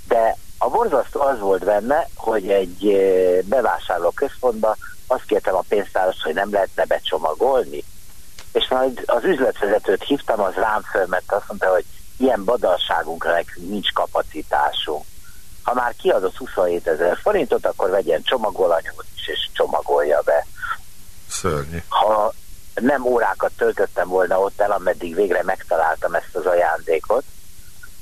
de a borzasztó az volt benne, hogy egy eh, bevásárló központba azt kértem a pénztáros, hogy nem lehetne becsomagolni. És majd az üzletvezetőt hívtam, az rám fölment, azt mondta, hogy ilyen badalságunkra nekünk nincs kapacitásunk. Ha már kiadott 27 ezer forintot, akkor vegyen csomagolanyagot is, és csomagolja be. Szörnyű. Ha nem órákat töltöttem volna ott el, ameddig végre megtaláltam ezt az ajándékot,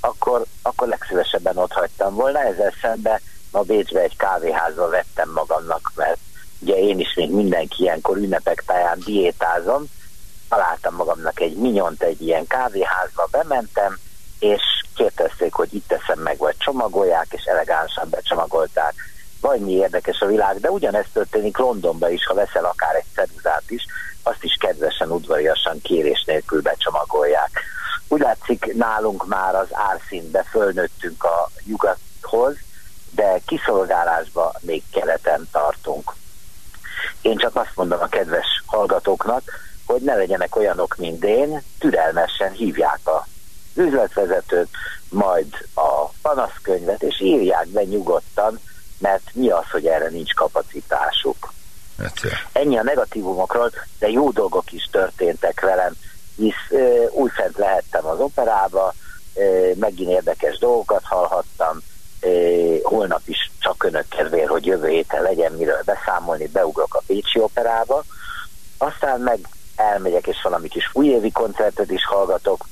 akkor, akkor legszívesebben ott hagytam volna. Ezzel szemben ma Bécsbe egy kávéházba vettem magamnak, mert ugye én is, mint mindenki ilyenkor ünnepek táján diétázom, találtam magamnak egy minyont egy ilyen kávéházba, bementem, és kérdezték, hogy itt teszem meg, vagy csomagolják, és elegánsan becsomagolták. Vagy érdekes a világ, de ugyanezt történik Londonban is, ha veszel akár egy ceruzát is, azt is kedvesen, udvariasan, kérés nélkül becsomagolják. Úgy látszik, nálunk már az árszínbe fölnőttünk a nyugathoz, de kiszolgálásba még keleten tartunk. Én csak azt mondom a kedves hallgatóknak, hogy ne legyenek olyanok, mint én, türelmesen hívják a üzletvezetőt, majd a panaszkönyvet, és írják be nyugodtan, mert mi az, hogy erre nincs kapacitásuk. Egyszer. Ennyi a negatívumokról, de jó dolgok is történtek velem, hisz újfent lehettem az operába, megint érdekes dolgokat hallhattam, holnap is csak önök kedvéért, hogy jövő héten legyen miről beszámolni, beugrok a Pécsi operába, aztán meg elmegyek, és valami kis újévi koncertet is hallgatok,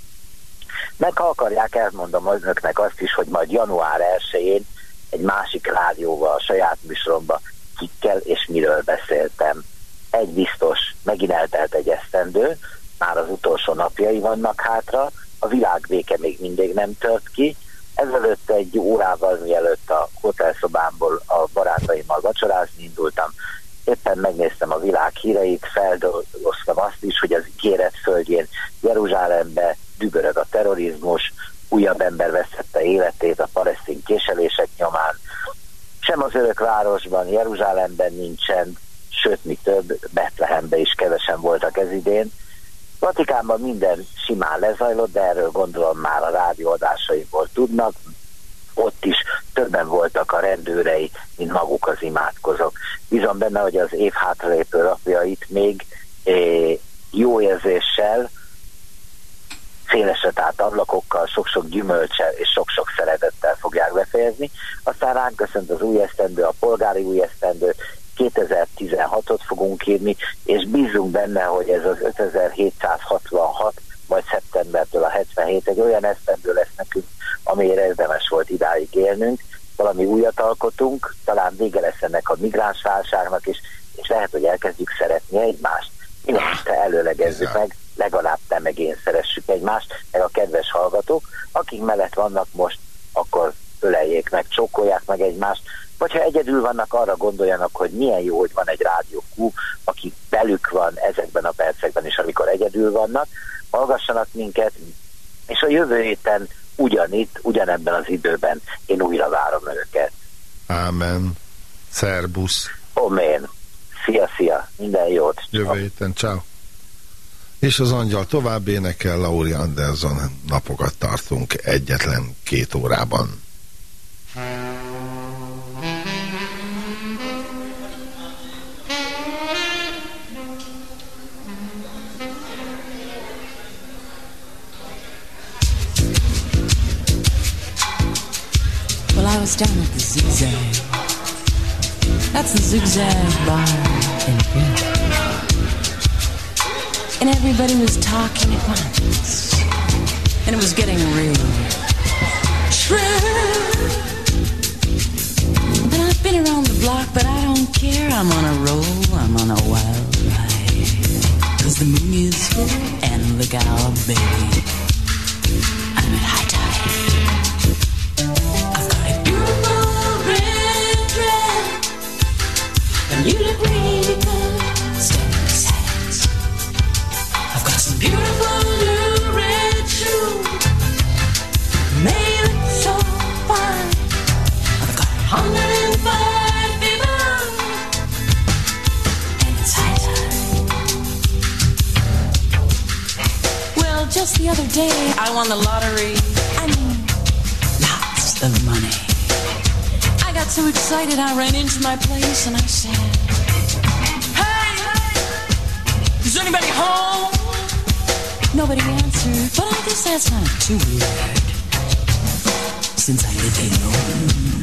meg ha akarják, elmondom önöknek azt is, hogy majd január 1-én egy másik rádióval, a saját műsoromba kikkel és miről beszéltem. Egy biztos, megint eltelt egy esztendő, már az utolsó napjai vannak hátra, a világ béke még mindig nem tört ki. Ezelőtt egy órával, mielőtt a hotelszobámból a barátaimmal vacsorázni indultam, éppen megnéztem a világ híreit, feldolgoztam azt is, hogy az ígéret földjén Jeruzsálembe dübörög a terrorizmus, újabb ember veszette életét a palesztin késelések nyomán. Sem az örök városban, Jeruzsálemben nincsen, sőt, mi több, Betlehemben is kevesen voltak ez idén. Vatikánban minden simán lezajlott, de erről gondolom már a rádióadásaimból tudnak. Ott is többen voltak a rendőrei, mint maguk az imádkozók. Bízom benne, hogy az év hátralépő napjait még eh, jó érzéssel, szélesre tárt ablakokkal, sok-sok gyümölcsel és sok-sok szeretettel fogják befejezni. Aztán ránk köszönt az új esztendő, a polgári új esztendő, 2016-ot fogunk írni, és bízunk benne, hogy ez az 5766, majd szeptembertől a 77 egy olyan esztendő lesz nekünk, amire érdemes volt idáig élnünk, valami újat alkotunk, talán vége lesz ennek a migránsválságnak is, és lehet, hogy elkezdjük szeretni egymást. Mi most előlegezzük meg, legalább te meg én szeressük egymást, meg a kedves hallgatók, akik mellett vannak most, akkor öleljék meg, csókolják meg egymást, vagy ha egyedül vannak, arra gondoljanak, hogy milyen jó, hogy van egy rádió Q, aki belük van ezekben a percekben, és amikor egyedül vannak, hallgassanak minket, és a jövő héten ugyanitt, ugyanebben az időben én újra várom őket. Ámen. Szerbusz. Omén. Szia, szia. Minden jót. Jövő héten, ciao. És az angyal tovább énekel, Lauri Anderson napokat tartunk egyetlen két órában. Well, was down at the Zigzag. That's the Zigzag bar in Greenwich. And everybody was talking at once. And it was getting real shrill. But I've been around the block, but I don't care. I'm on a roll, I'm on a wild ride. Cause the moon is full, and look out, baby. Day I won the lottery. I mean, lots of money. I got so excited I ran into my place and I said, Hey, is anybody home? Nobody answered, but I guess that's not too weird. Since I live alone,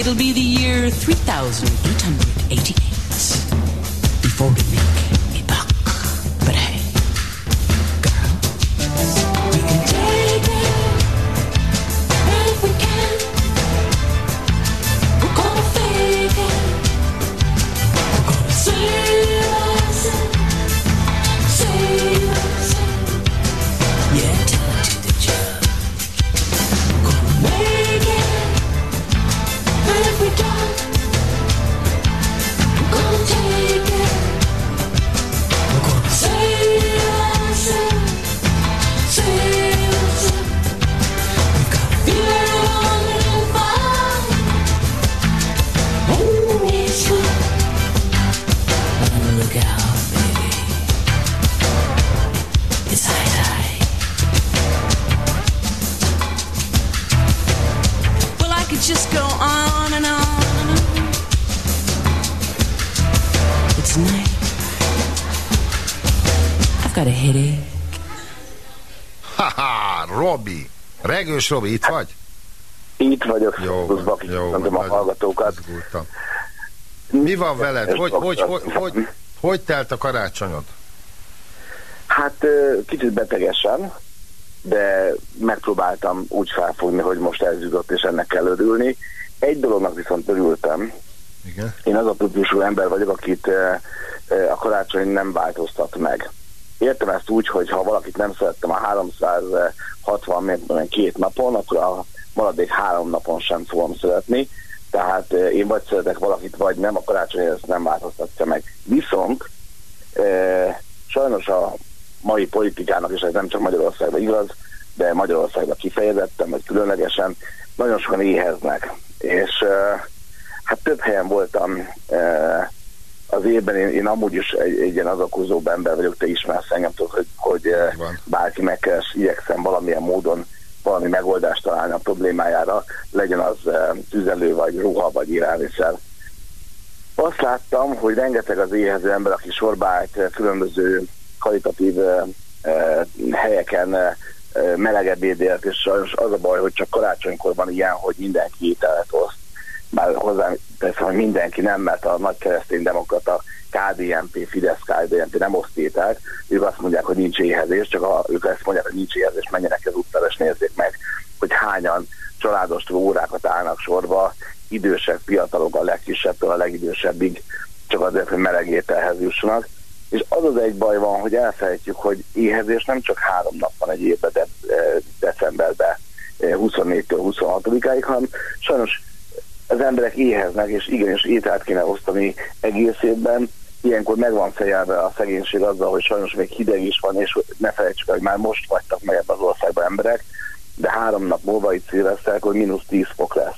it'll be the year 3888 Regős Robi, itt vagy? Itt vagyok, Jó, Baki, jó, köszöntöm a hallgatókat. izgultam. Mi van veled? Hogy, hogy, hogy, hogy, hogy telt a karácsonyod? Hát kicsit betegesen, de megpróbáltam úgy felfogni, hogy most ez jutott, és ennek kell örülni. Egy dolognak viszont örültem. Igen. Én az a típusú ember vagyok, akit a karácsony nem változtat meg. Értem ezt úgy, hogy ha valakit nem szerettem a 362 napon, akkor a maradék három napon sem fogom szeretni. Tehát én vagy szeretek valakit, vagy nem, a karácsony ezt nem változtatja meg. Viszont sajnos a mai politikának, és ez nem csak Magyarországban igaz, de Magyarországban kifejezetten, vagy különlegesen, nagyon sokan éheznek. És uh, hát több helyen voltam az évben, én, én amúgy is egy, egy ilyen adakozó ember vagyok, te ismersz engem, tudod, hogy, hogy uh, bárki megkeres, igyekszem valamilyen módon valami megoldást találni a problémájára, legyen az uh, tüzelő, vagy ruha, vagy élelmiszer. Azt láttam, hogy rengeteg az éhező ember, aki sorba állt eh, különböző kalitatív eh, eh, helyeken eh, eh, melegebb édélt, és sajnos az a baj, hogy csak karácsonykor van ilyen, hogy mindenki ételet oszt. Bár hozzá persze, hogy mindenki nem, mert a nagy kereszténydemokrata KDNP, Fidesz KDNP nem oszt ételt, ők azt mondják, hogy nincs éhezés, csak a, ők azt mondják, hogy nincs éhezés, menjenek az utcára, és nézzék meg, hogy hányan családos órákat állnak sorba, idősek, fiatalok a legkisebbtől a legidősebbig, csak azért, hogy meleg ételhez jussanak. És az az egy baj van, hogy elfelejtjük, hogy éhezés nem csak három nap van egy évben, de, eh, decemberben eh, 24-től 26-áig, hanem sajnos az emberek éheznek, és igenis ételt kéne osztani egész évben. Ilyenkor meg van fejelve a szegénység azzal, hogy sajnos még hideg is van, és ne felejtsük el, hogy már most vagytak meg ebben az országban emberek, de három nap múlva itt szilveszterek, hogy mínusz 10 fok lesz.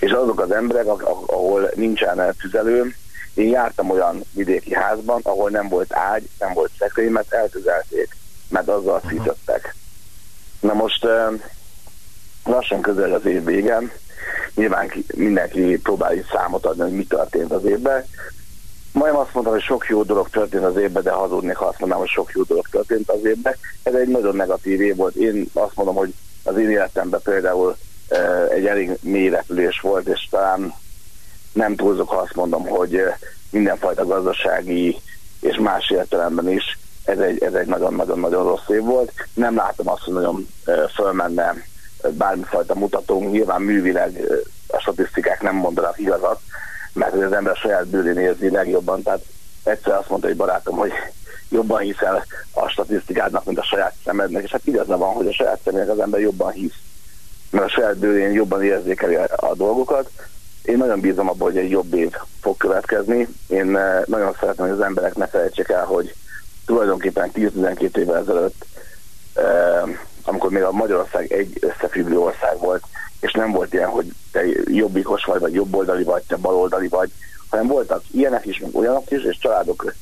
És azok az emberek, ah- ah- ahol nincsen tüzelő, én jártam olyan vidéki házban, ahol nem volt ágy, nem volt szekrény, mert eltüzelték, mert azzal szítöttek. Na most eh, lassan közel az év végen, nyilván ki, mindenki próbál így számot adni, hogy mi történt az évben. Majdnem azt mondtam, hogy sok jó dolog történt az évben, de hazudnék, ha azt mondanám, hogy sok jó dolog történt az évben. Ez egy nagyon negatív év volt. Én azt mondom, hogy az én életemben például eh, egy elég mély repülés volt, és talán nem túlzok, ha azt mondom, hogy eh, mindenfajta gazdasági és más értelemben is ez egy, nagyon-nagyon-nagyon rossz év volt. Nem látom azt, hogy nagyon eh, fölmenne bármifajta mutatónk, nyilván művileg a statisztikák nem mondanak igazat, mert az ember saját bőrén érzi legjobban, tehát egyszer azt mondta egy barátom, hogy jobban hiszel a statisztikádnak, mint a saját szemednek, és hát igaza van, hogy a saját szemének az ember jobban hisz, mert a saját bőrén jobban érzékeli a, dolgokat. Én nagyon bízom abban, hogy egy jobb év fog következni. Én nagyon szeretném, hogy az emberek ne felejtsék el, hogy tulajdonképpen 10-12 évvel ezelőtt, amikor még a Magyarország egy összefüggő ország volt, és nem volt ilyen, hogy te jobbikos vagy, vagy jobboldali vagy, te baloldali vagy, hanem voltak ilyenek is, meg olyanok is, és családok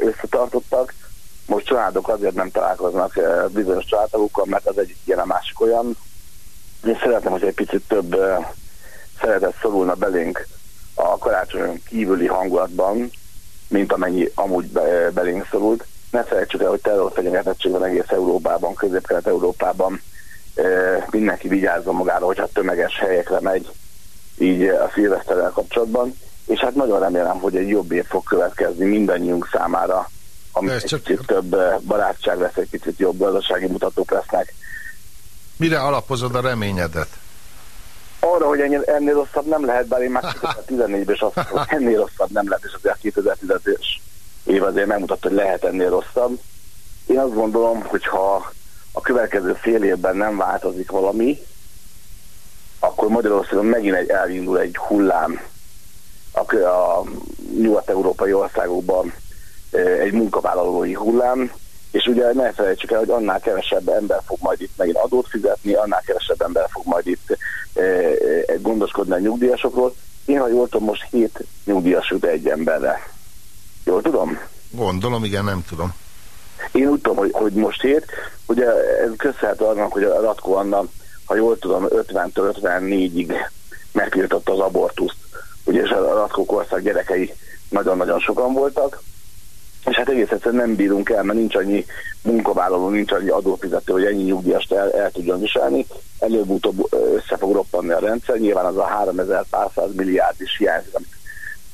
összetartottak. Most családok azért nem találkoznak bizonyos családtagokkal, mert az egyik ilyen, a másik olyan. Én szeretném, hogy egy picit több szeretet szorulna belénk a karácsonyon kívüli hangulatban, mint amennyi amúgy be, belénk szorult. Ne felejtsük el, hogy terrorfenyegetettség van egész Európában, közép-kelet-európában. Mindenki vigyázzon magára, hogyha tömeges helyekre megy, így a szilveszterrel kapcsolatban. És hát nagyon remélem, hogy egy jobb év fog következni mindannyiunk számára, ami egy csak... picit több barátság lesz, egy picit jobb gazdasági mutatók lesznek. Mire alapozod a reményedet? arra, hogy ennél, ennél rosszabb nem lehet, bár én már 2014-ben is azt mondtam, hogy ennél rosszabb nem lehet, és azért a 2010-es év azért megmutatta, hogy lehet ennél rosszabb. Én azt gondolom, hogy ha a következő fél évben nem változik valami, akkor Magyarországon megint egy, elindul egy hullám a, a nyugat-európai országokban egy munkavállalói hullám, és ugye ne felejtsük el, hogy annál kevesebb ember fog majd itt megint adót fizetni, annál kevesebb ember fog majd itt e, e, gondoskodni a nyugdíjasokról. Én, ha jól tudom, most hét nyugdíjas jut egy emberre. Jól tudom? Gondolom, igen, nem tudom. Én úgy tudom, hogy, hogy most hét, ugye ez köszönhető annak, hogy a Ratko Anna, ha jól tudom, 50-től 54-ig megtiltotta az abortuszt. Ugye és a Ratko korszak gyerekei nagyon-nagyon sokan voltak, és hát egész egyszerűen nem bírunk el, mert nincs annyi munkavállaló, nincs annyi adófizető, hogy ennyi nyugdíjast el, el tudjon viselni. Előbb-utóbb össze fog roppanni a rendszer. Nyilván az a 3000 párszáz milliárd is hiányzik, amit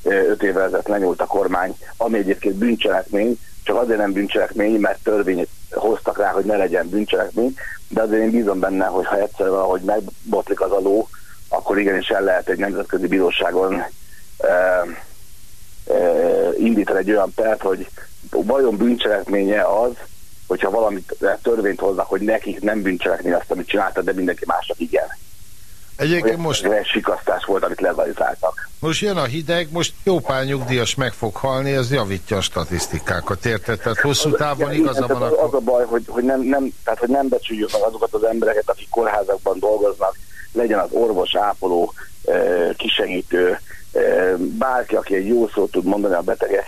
öt évvel ezelőtt lenyúlt a kormány, ami egyébként bűncselekmény, csak azért nem bűncselekmény, mert törvényt hoztak rá, hogy ne legyen bűncselekmény, de azért én bízom benne, hogy ha egyszer valahogy megbotlik az a ló, akkor igenis el lehet egy nemzetközi bíróságon ö, ö, indítani egy olyan pert, hogy vajon bűncselekménye az, hogyha valamit törvényt hoznak, hogy nekik nem bűncselekmény azt, amit csináltak, de mindenki másnak igen. Egyébként most, egy sikasztás volt, amit legalizáltak. most jön a hideg, most jó pár nyugdíjas meg fog halni, ez javítja a statisztikákat, érted? Tehát hosszú távon igaza van, tehát az, akkor... a baj, hogy, hogy nem, nem, tehát, hogy nem becsüljük meg azokat az embereket, akik kórházakban dolgoznak, legyen az orvos, ápoló, kisegítő, bárki, aki egy jó szót tud mondani a betegek,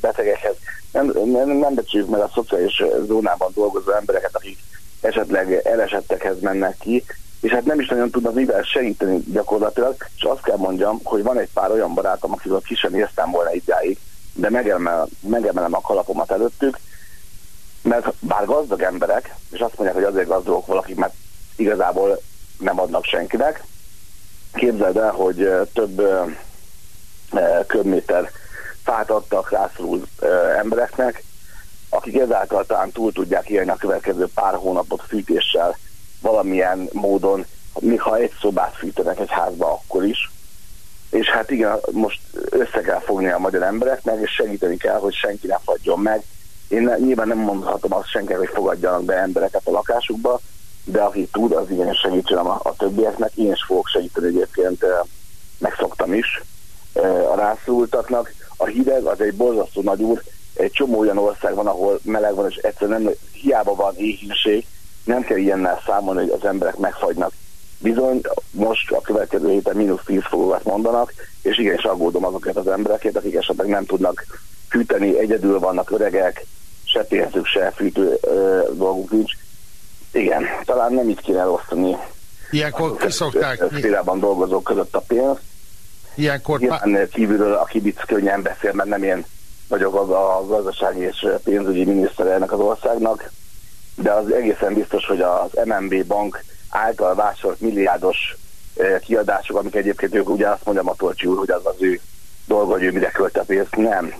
betegekhez. Nem, nem, nem becsüljük meg a szociális zónában dolgozó embereket, akik esetleg elesettekhez mennek ki, és hát nem is nagyon tudnak mivel segíteni gyakorlatilag, és azt kell mondjam, hogy van egy pár olyan barátom, akikről ki sem néztem volna idáig, de megemel, megemelem a kalapomat előttük, mert bár gazdag emberek, és azt mondják, hogy azért gazdagok valakik, mert igazából nem adnak senkinek, képzeld el, hogy több köbméter fát adtak rászoruló ö, embereknek, akik ezáltal talán túl tudják élni a következő pár hónapot fűtéssel valamilyen módon, ha egy szobát fűtenek egy házba, akkor is. És hát igen, most össze kell fogni a magyar embereknek, és segíteni kell, hogy senki ne fagyjon meg. Én nyilván nem mondhatom azt senkinek, hogy fogadjanak be embereket a lakásukba, de aki tud, az igen segítsen a, a többieknek. Én is fogok segíteni egyébként, megszoktam is a rászorultaknak. A hideg az egy borzasztó nagy úr, egy csomó olyan ország van, ahol meleg van, és egyszerűen nem, hiába van éhínség, nem kell ilyennel számolni, hogy az emberek megfagynak. Bizony, most a következő héten mínusz 10 fokokat mondanak, és igenis aggódom azokat az embereket, akik esetleg nem tudnak fűteni, egyedül vannak öregek, se pénzük, se fűtő ö, dolguk nincs. Igen, talán nem így kéne elosztani Ilyenkor kiszokták, szférában dolgozók között a pénzt. ilyenkor Nyilván kívülről a kibic könnyen beszél, mert nem én vagyok az a gazdasági és pénzügyi miniszter ennek az országnak, de az egészen biztos, hogy az MNB bank által vásárolt milliárdos eh, kiadások, amik egyébként ők ugye azt mondja Matolcsi úr, hogy az az ő dolga, hogy ő mire költ a pénzt, nem.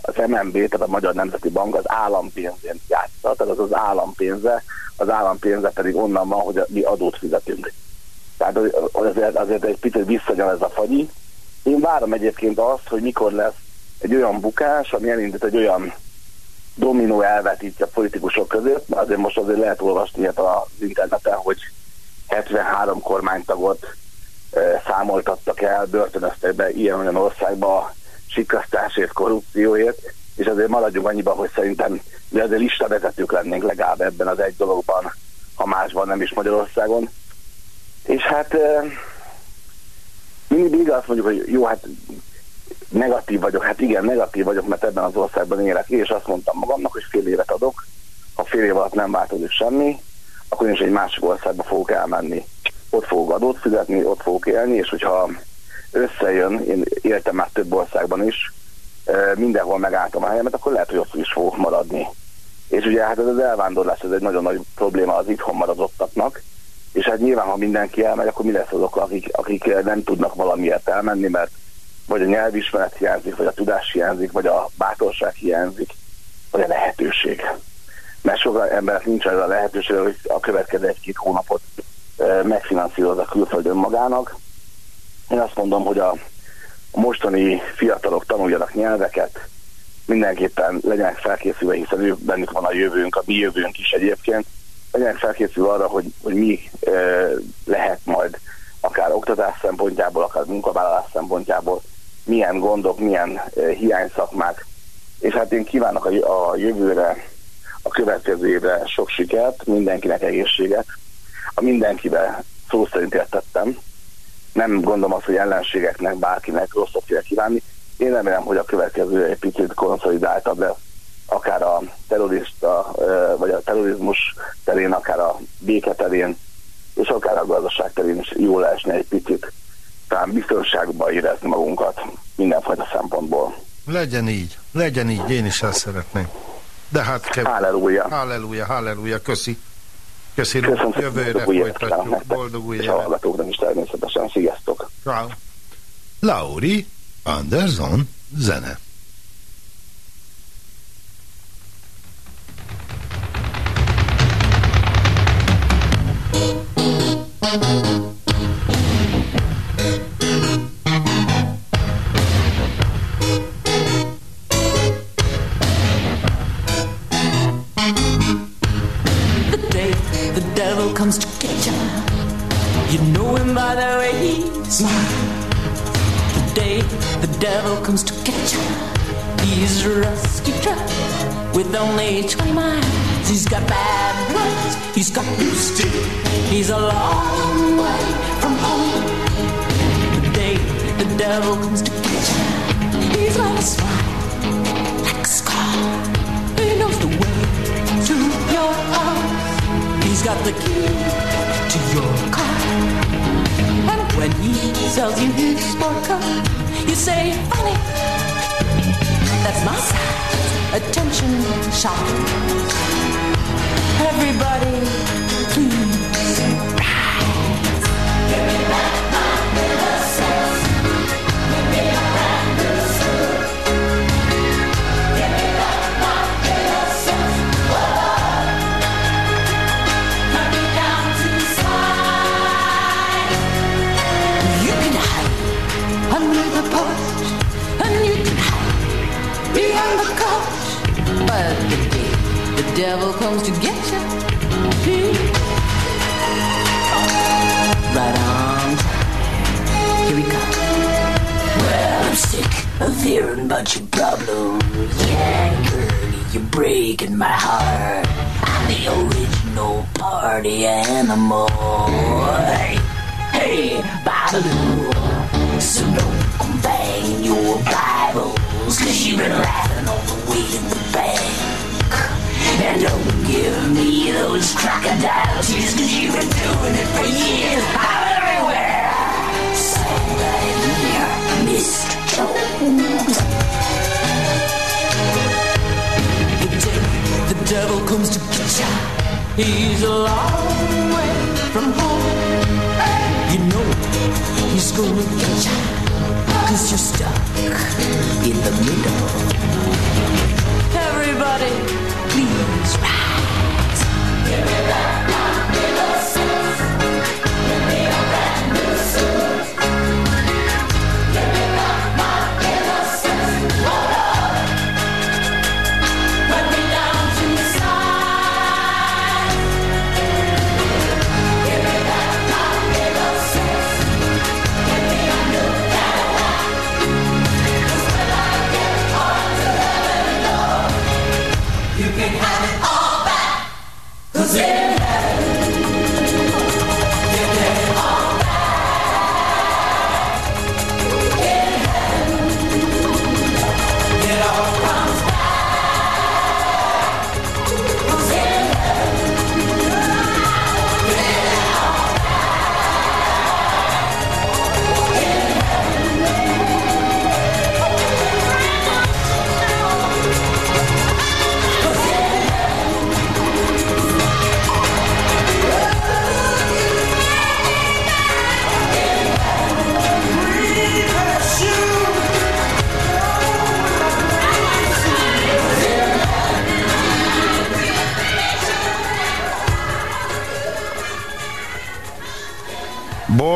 Az MNB, tehát a Magyar Nemzeti Bank az állampénzén játsza, tehát az az állampénze, az állampénze pedig onnan van, hogy mi adót fizetünk. Tehát az- azért, azért egy picit visszanyal ez a fagyi. Én várom egyébként azt, hogy mikor lesz egy olyan bukás, ami elindít egy olyan dominó elvet itt a politikusok között, azért most azért lehet olvasni ilyet az interneten, hogy 73 kormánytagot e, számoltattak el, börtönöztek be ilyen-olyan országba sikasztásért, korrupcióért, és azért maradjunk annyiban, hogy szerintem mi azért listavezetők lennénk legalább ebben az egy dologban, ha másban nem is Magyarországon. És hát e, mindig azt mondjuk, hogy jó, hát negatív vagyok, hát igen, negatív vagyok, mert ebben az országban élek, és azt mondtam magamnak, hogy fél évet adok, ha fél év alatt nem változik semmi, akkor én is egy másik országba fogok elmenni. Ott fogok adót fizetni, ott fogok élni, és hogyha összejön, én éltem már több országban is, eh, mindenhol megálltam a helyemet, akkor lehet, hogy ott is fogok maradni. És ugye hát ez az elvándorlás, ez egy nagyon nagy probléma az itthon maradottaknak, és hát nyilván, ha mindenki elmegy, akkor mi lesz azok, akik, akik nem tudnak valamiért elmenni, mert vagy a nyelvismeret hiányzik, vagy a tudás hiányzik, vagy a bátorság hiányzik, vagy a lehetőség. Mert sok emberek nincs ez a lehetőség, hogy a következő egy-két hónapot megfinanszírozza külföldön magának. Én azt mondom, hogy a mostani fiatalok tanuljanak nyelveket, mindenképpen legyenek felkészülve, hiszen ők bennük van a jövőnk, a mi jövőnk is egyébként, legyenek felkészülve arra, hogy, hogy mi e, lehet majd akár oktatás szempontjából, akár munkavállalás szempontjából, milyen gondok, milyen hiányszakmák. És hát én kívánok a jövőre, a következő évre sok sikert, mindenkinek egészséget. A mindenkibe szó szerint értettem. Nem gondolom azt, hogy ellenségeknek, bárkinek rosszat kell kívánni. Én remélem, hogy a következő egy picit konszolidáltabb lesz akár a terrorista, vagy a terrorizmus terén, akár a béke terén, és akár a gazdaság terén is jól esne egy picit talán biztonságban érezni magunkat mindenfajta szempontból. Legyen így, legyen így, én is ezt szeretném. De hát kevés. Halleluja. Halleluja, halleluja, köszi. Köszi, Köszönöm, jövőre folytatjuk. Boldog új évet. És hallgatóknak is természetesen. Sziasztok. Ciao. Lauri Anderson zene.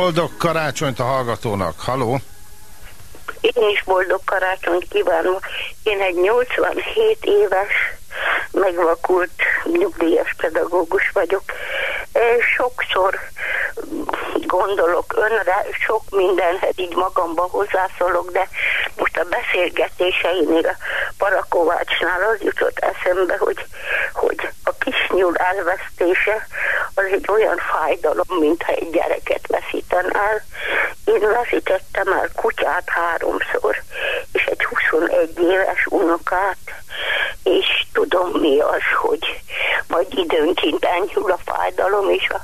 boldog karácsonyt a hallgatónak. Haló! Én is boldog karácsonyt kívánok. Én egy 87 éves, megvakult nyugdíjas pedagógus vagyok, sokszor gondolok önre, sok mindenhez így magamba hozzászólok, de most a beszélgetéseinél a Parakovácsnál az jutott eszembe, hogy, hogy a kisnyúl elvesztése az egy olyan fájdalom, mintha egy gyereket veszíten el. Én veszítettem el kutyát háromszor, és egy 21 éves unokát, és tudom mi az, hogy majd időnként enyhül a fájdalom, és a,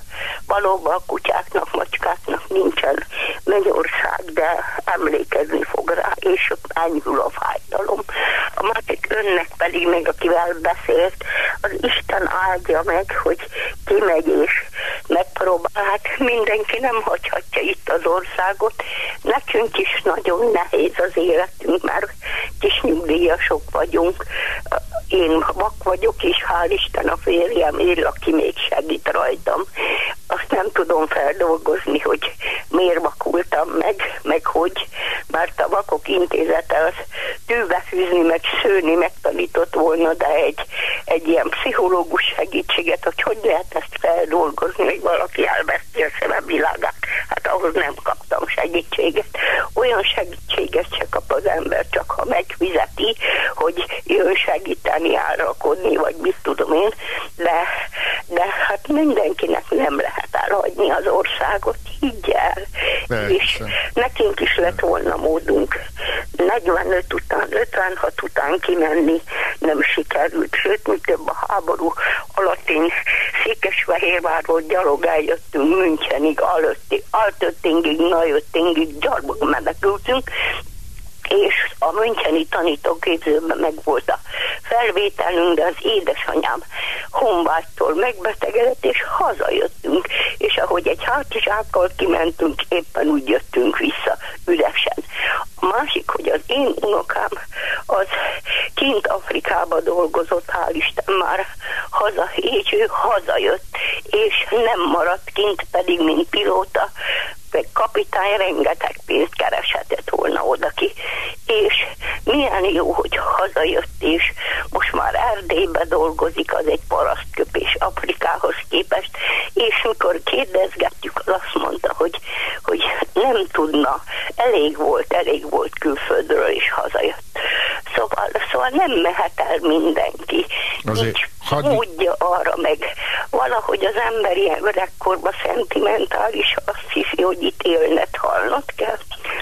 valóban a kutyáknak, macskáknak nincsen mennyország, de emlékezni fog rá, és enyhül a fájdalom. A másik önnek pedig, még akivel beszélt, az Isten áldja meg, hogy kimegy és megpróbálhat mindenki nem hagyhatja itt az országot. Nekünk is nagyon nehéz az életünk, mert kis nyugdíjasok vagyunk. Én vak vagyok, és hál' Isten a férjem él, aki még segít rajtam. Azt nem tudom feldolgozni, hogy miért vakultam meg, meg hogy, mert a vakok intézete az tűbe fűzni, meg szőni megtanított volna, de egy, egy ilyen pszichológus segítséget, hogy hogy lehet ezt feldolgozni, hogy valaki elveszti a szeme világát. Hát ahhoz nem kaptam segítséget. Olyan segítséget se kap az ember, csak ha megfizeti, hogy jön segíteni, árakodni, vagy mit tudom én, de, de hát mindenkinek nem lehet elhagyni az országot, higgy el. Persze. És nekünk is lett volna módunk 45 után, 56 után kimenni, nem sikerült. Sőt, mi több a háború alatt én Székesfehérvárról gyalog eljöttünk Münchenig, Alötti- Altöttingig, Nagyöttingig gyalog menekültünk, és a Müncheni tanítóképzőben meg volt a felvételünk, de az édesanyám honvágytól megbetegedett, és hazajöttünk, és ahogy egy hátizsákkal kimentünk, éppen úgy jöttünk vissza üresen. A másik, hogy az én unokám az kint Afrikába dolgozott, hál' Isten már haza, és ő hazajött, és nem maradt kint, pedig mint pilóta, kapitány rengeteg pénzt kereshetett volna odaki. És milyen jó, hogy hazajött, és most már Erdélybe dolgozik, az egy parasztköpés Afrikához képest, és mikor kérdezgetjük, az azt mondta, hogy, hogy nem tudna, elég volt, elég volt külföldről, és hazajött. Szóval, szóval nem mehet el mindenki. Azért Nincs hadd- módja arra, meg valahogy az ember ilyen öregkorban szentimentális, azt hiszi, hogy itt élnet halnod kell,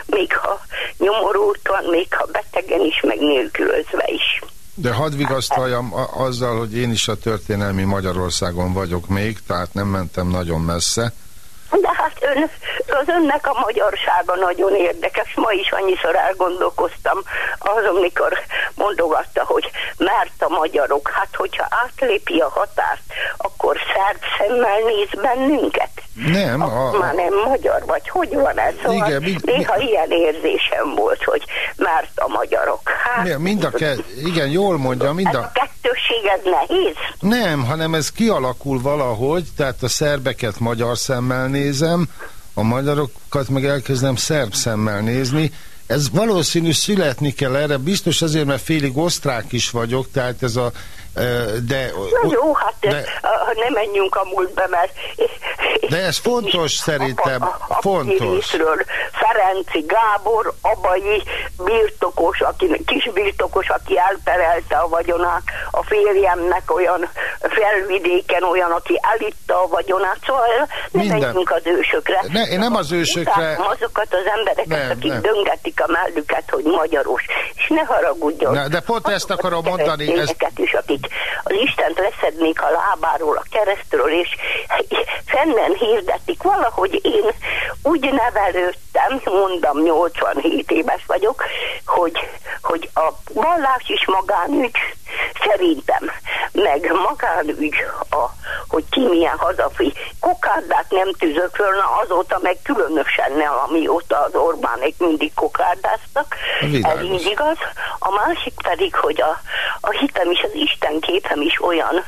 még ha nyomorult van, még ha betegen is, meg nélkülözve is. De hadd vigasztaljam azzal, hogy én is a történelmi Magyarországon vagyok még, tehát nem mentem nagyon messze. De hát ön, az önnek a magyarsága nagyon érdekes. Ma is annyiszor elgondolkoztam azon, mikor mondogatta, hogy mert a magyarok, hát hogyha átlépi a határt, akkor szerb szemmel néz bennünket. Nem, a, Már nem magyar, vagy hogy van ez? Szóval Igen, mind- néha ilyen érzésem volt, hogy mert a magyarok. Hát, mi- mind a ke- igen, jól mondja, mind ez a... a kettősség, ez nehéz. Nem, hanem ez kialakul valahogy, tehát a szerbeket magyar szemmel nézem, a magyarokat meg elkezdem szerb szemmel nézni. Ez valószínű születni kell erre, biztos azért, mert félig osztrák is vagyok, tehát ez a... De, Na jó, hát de, ne menjünk a múltba, mert... de ez fontos szerintem, a, a, a fontos. Ferenci Gábor, abai birtokos, aki, kis birtokos, aki elperelte a vagyonát, a férjemnek olyan felvidéken olyan, aki elitta a vagyonát, szóval ne Minden. menjünk az ősökre. Ne, én nem az ősökre- Utálom azokat az embereket, Nem, akik nem. döngetik a mellüket, hogy magyaros, és ne haragudjon. Ne, de pont ezt Azokat akarom a mondani, ez- is, akik az Istent leszednék a lábáról, a keresztről, és fennen hirdetik. Valahogy én úgy nevelődtem, mondom, 87 éves vagyok, hogy, hogy a vallás is magánügy, szerintem, meg magánügy, a, hogy ki milyen hazafi. Kokárdát nem tűzök föl, na azóta meg különösen nem, amióta az Orbánék mindig kokárdáztak. Ez így igaz. A másik pedig, hogy a, a hitem is, az Isten képem is olyan,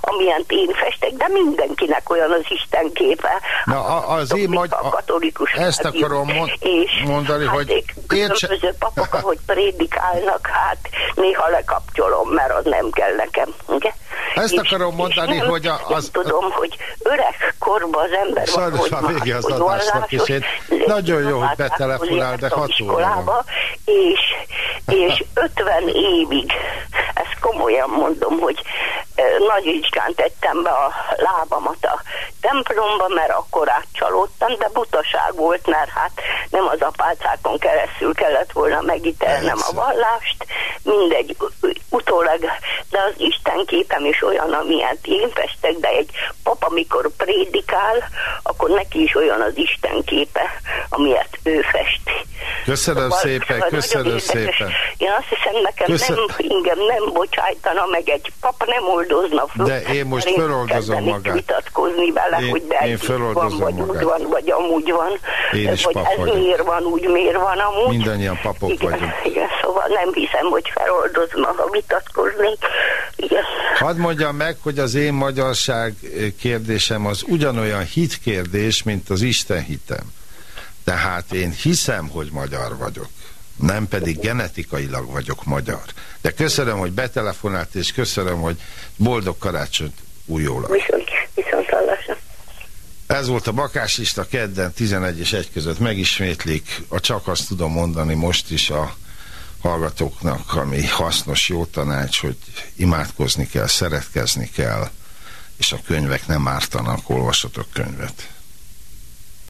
amilyen én festek, de mindenkinek olyan az Isten képe. Na, a- az én magy- a katolikus ezt akarom mond- és mondani, hát hogy értse... értse- különböző papok, ahogy prédikálnak, hát néha lekapcsolom, mert az nem kell nekem. Ugye? Ezt akarom mondani, nem, hogy a- az- nem tudom, hogy öreg korban az ember Sajnos már vége az hogy adásnak, és én vallásos, nagyon jó, hogy betelefonál, de hat óra van. És, és 50 évig, ezt komolyan mondom, hogy nagy vizsgán tettem be a lábamat a templomba, mert akkor átcsalódtam, de butaság volt, mert hát nem az apácákon keresztül kellett volna megítelnem a vallást, mindegy, utólag, de az Isten képem is olyan, amilyet én festek, de egy pap, amikor prédikál, akkor neki is olyan az Isten képe, amilyet ő festi. Köszönöm Szóval- szépen, köszönöm szépen. Én azt hiszem, nekem Köszön- nem, engem nem bocsájtana meg egy papa, nem oldozna föl. De én most Mert föloldozom magát. vitatkozni vele, Én- hogy de én föloldozom van, vagy úgy magát. van, vagy amúgy van. Én is vagy pap ez vagyok. miért van, úgy miért van amúgy. Mindannyian papok igen, vagyunk. Igen, szóval nem hiszem, hogy feloldozna, ha vitatkoznék. Igen. Hadd mondjam meg, hogy az én magyarság kérdésem az ugyanolyan hitkérdés, mint az Isten hitem. Tehát én hiszem, hogy magyar vagyok, nem pedig genetikailag vagyok magyar. De köszönöm, hogy betelefonált, és köszönöm, hogy boldog karácsonyt újólag. Viszont, viszont hallásra. Ez volt a bakáslista kedden 11 és 1 között megismétlik. A csak azt tudom mondani most is a hallgatóknak, ami hasznos, jó tanács, hogy imádkozni kell, szeretkezni kell, és a könyvek nem ártanak, olvasatok könyvet.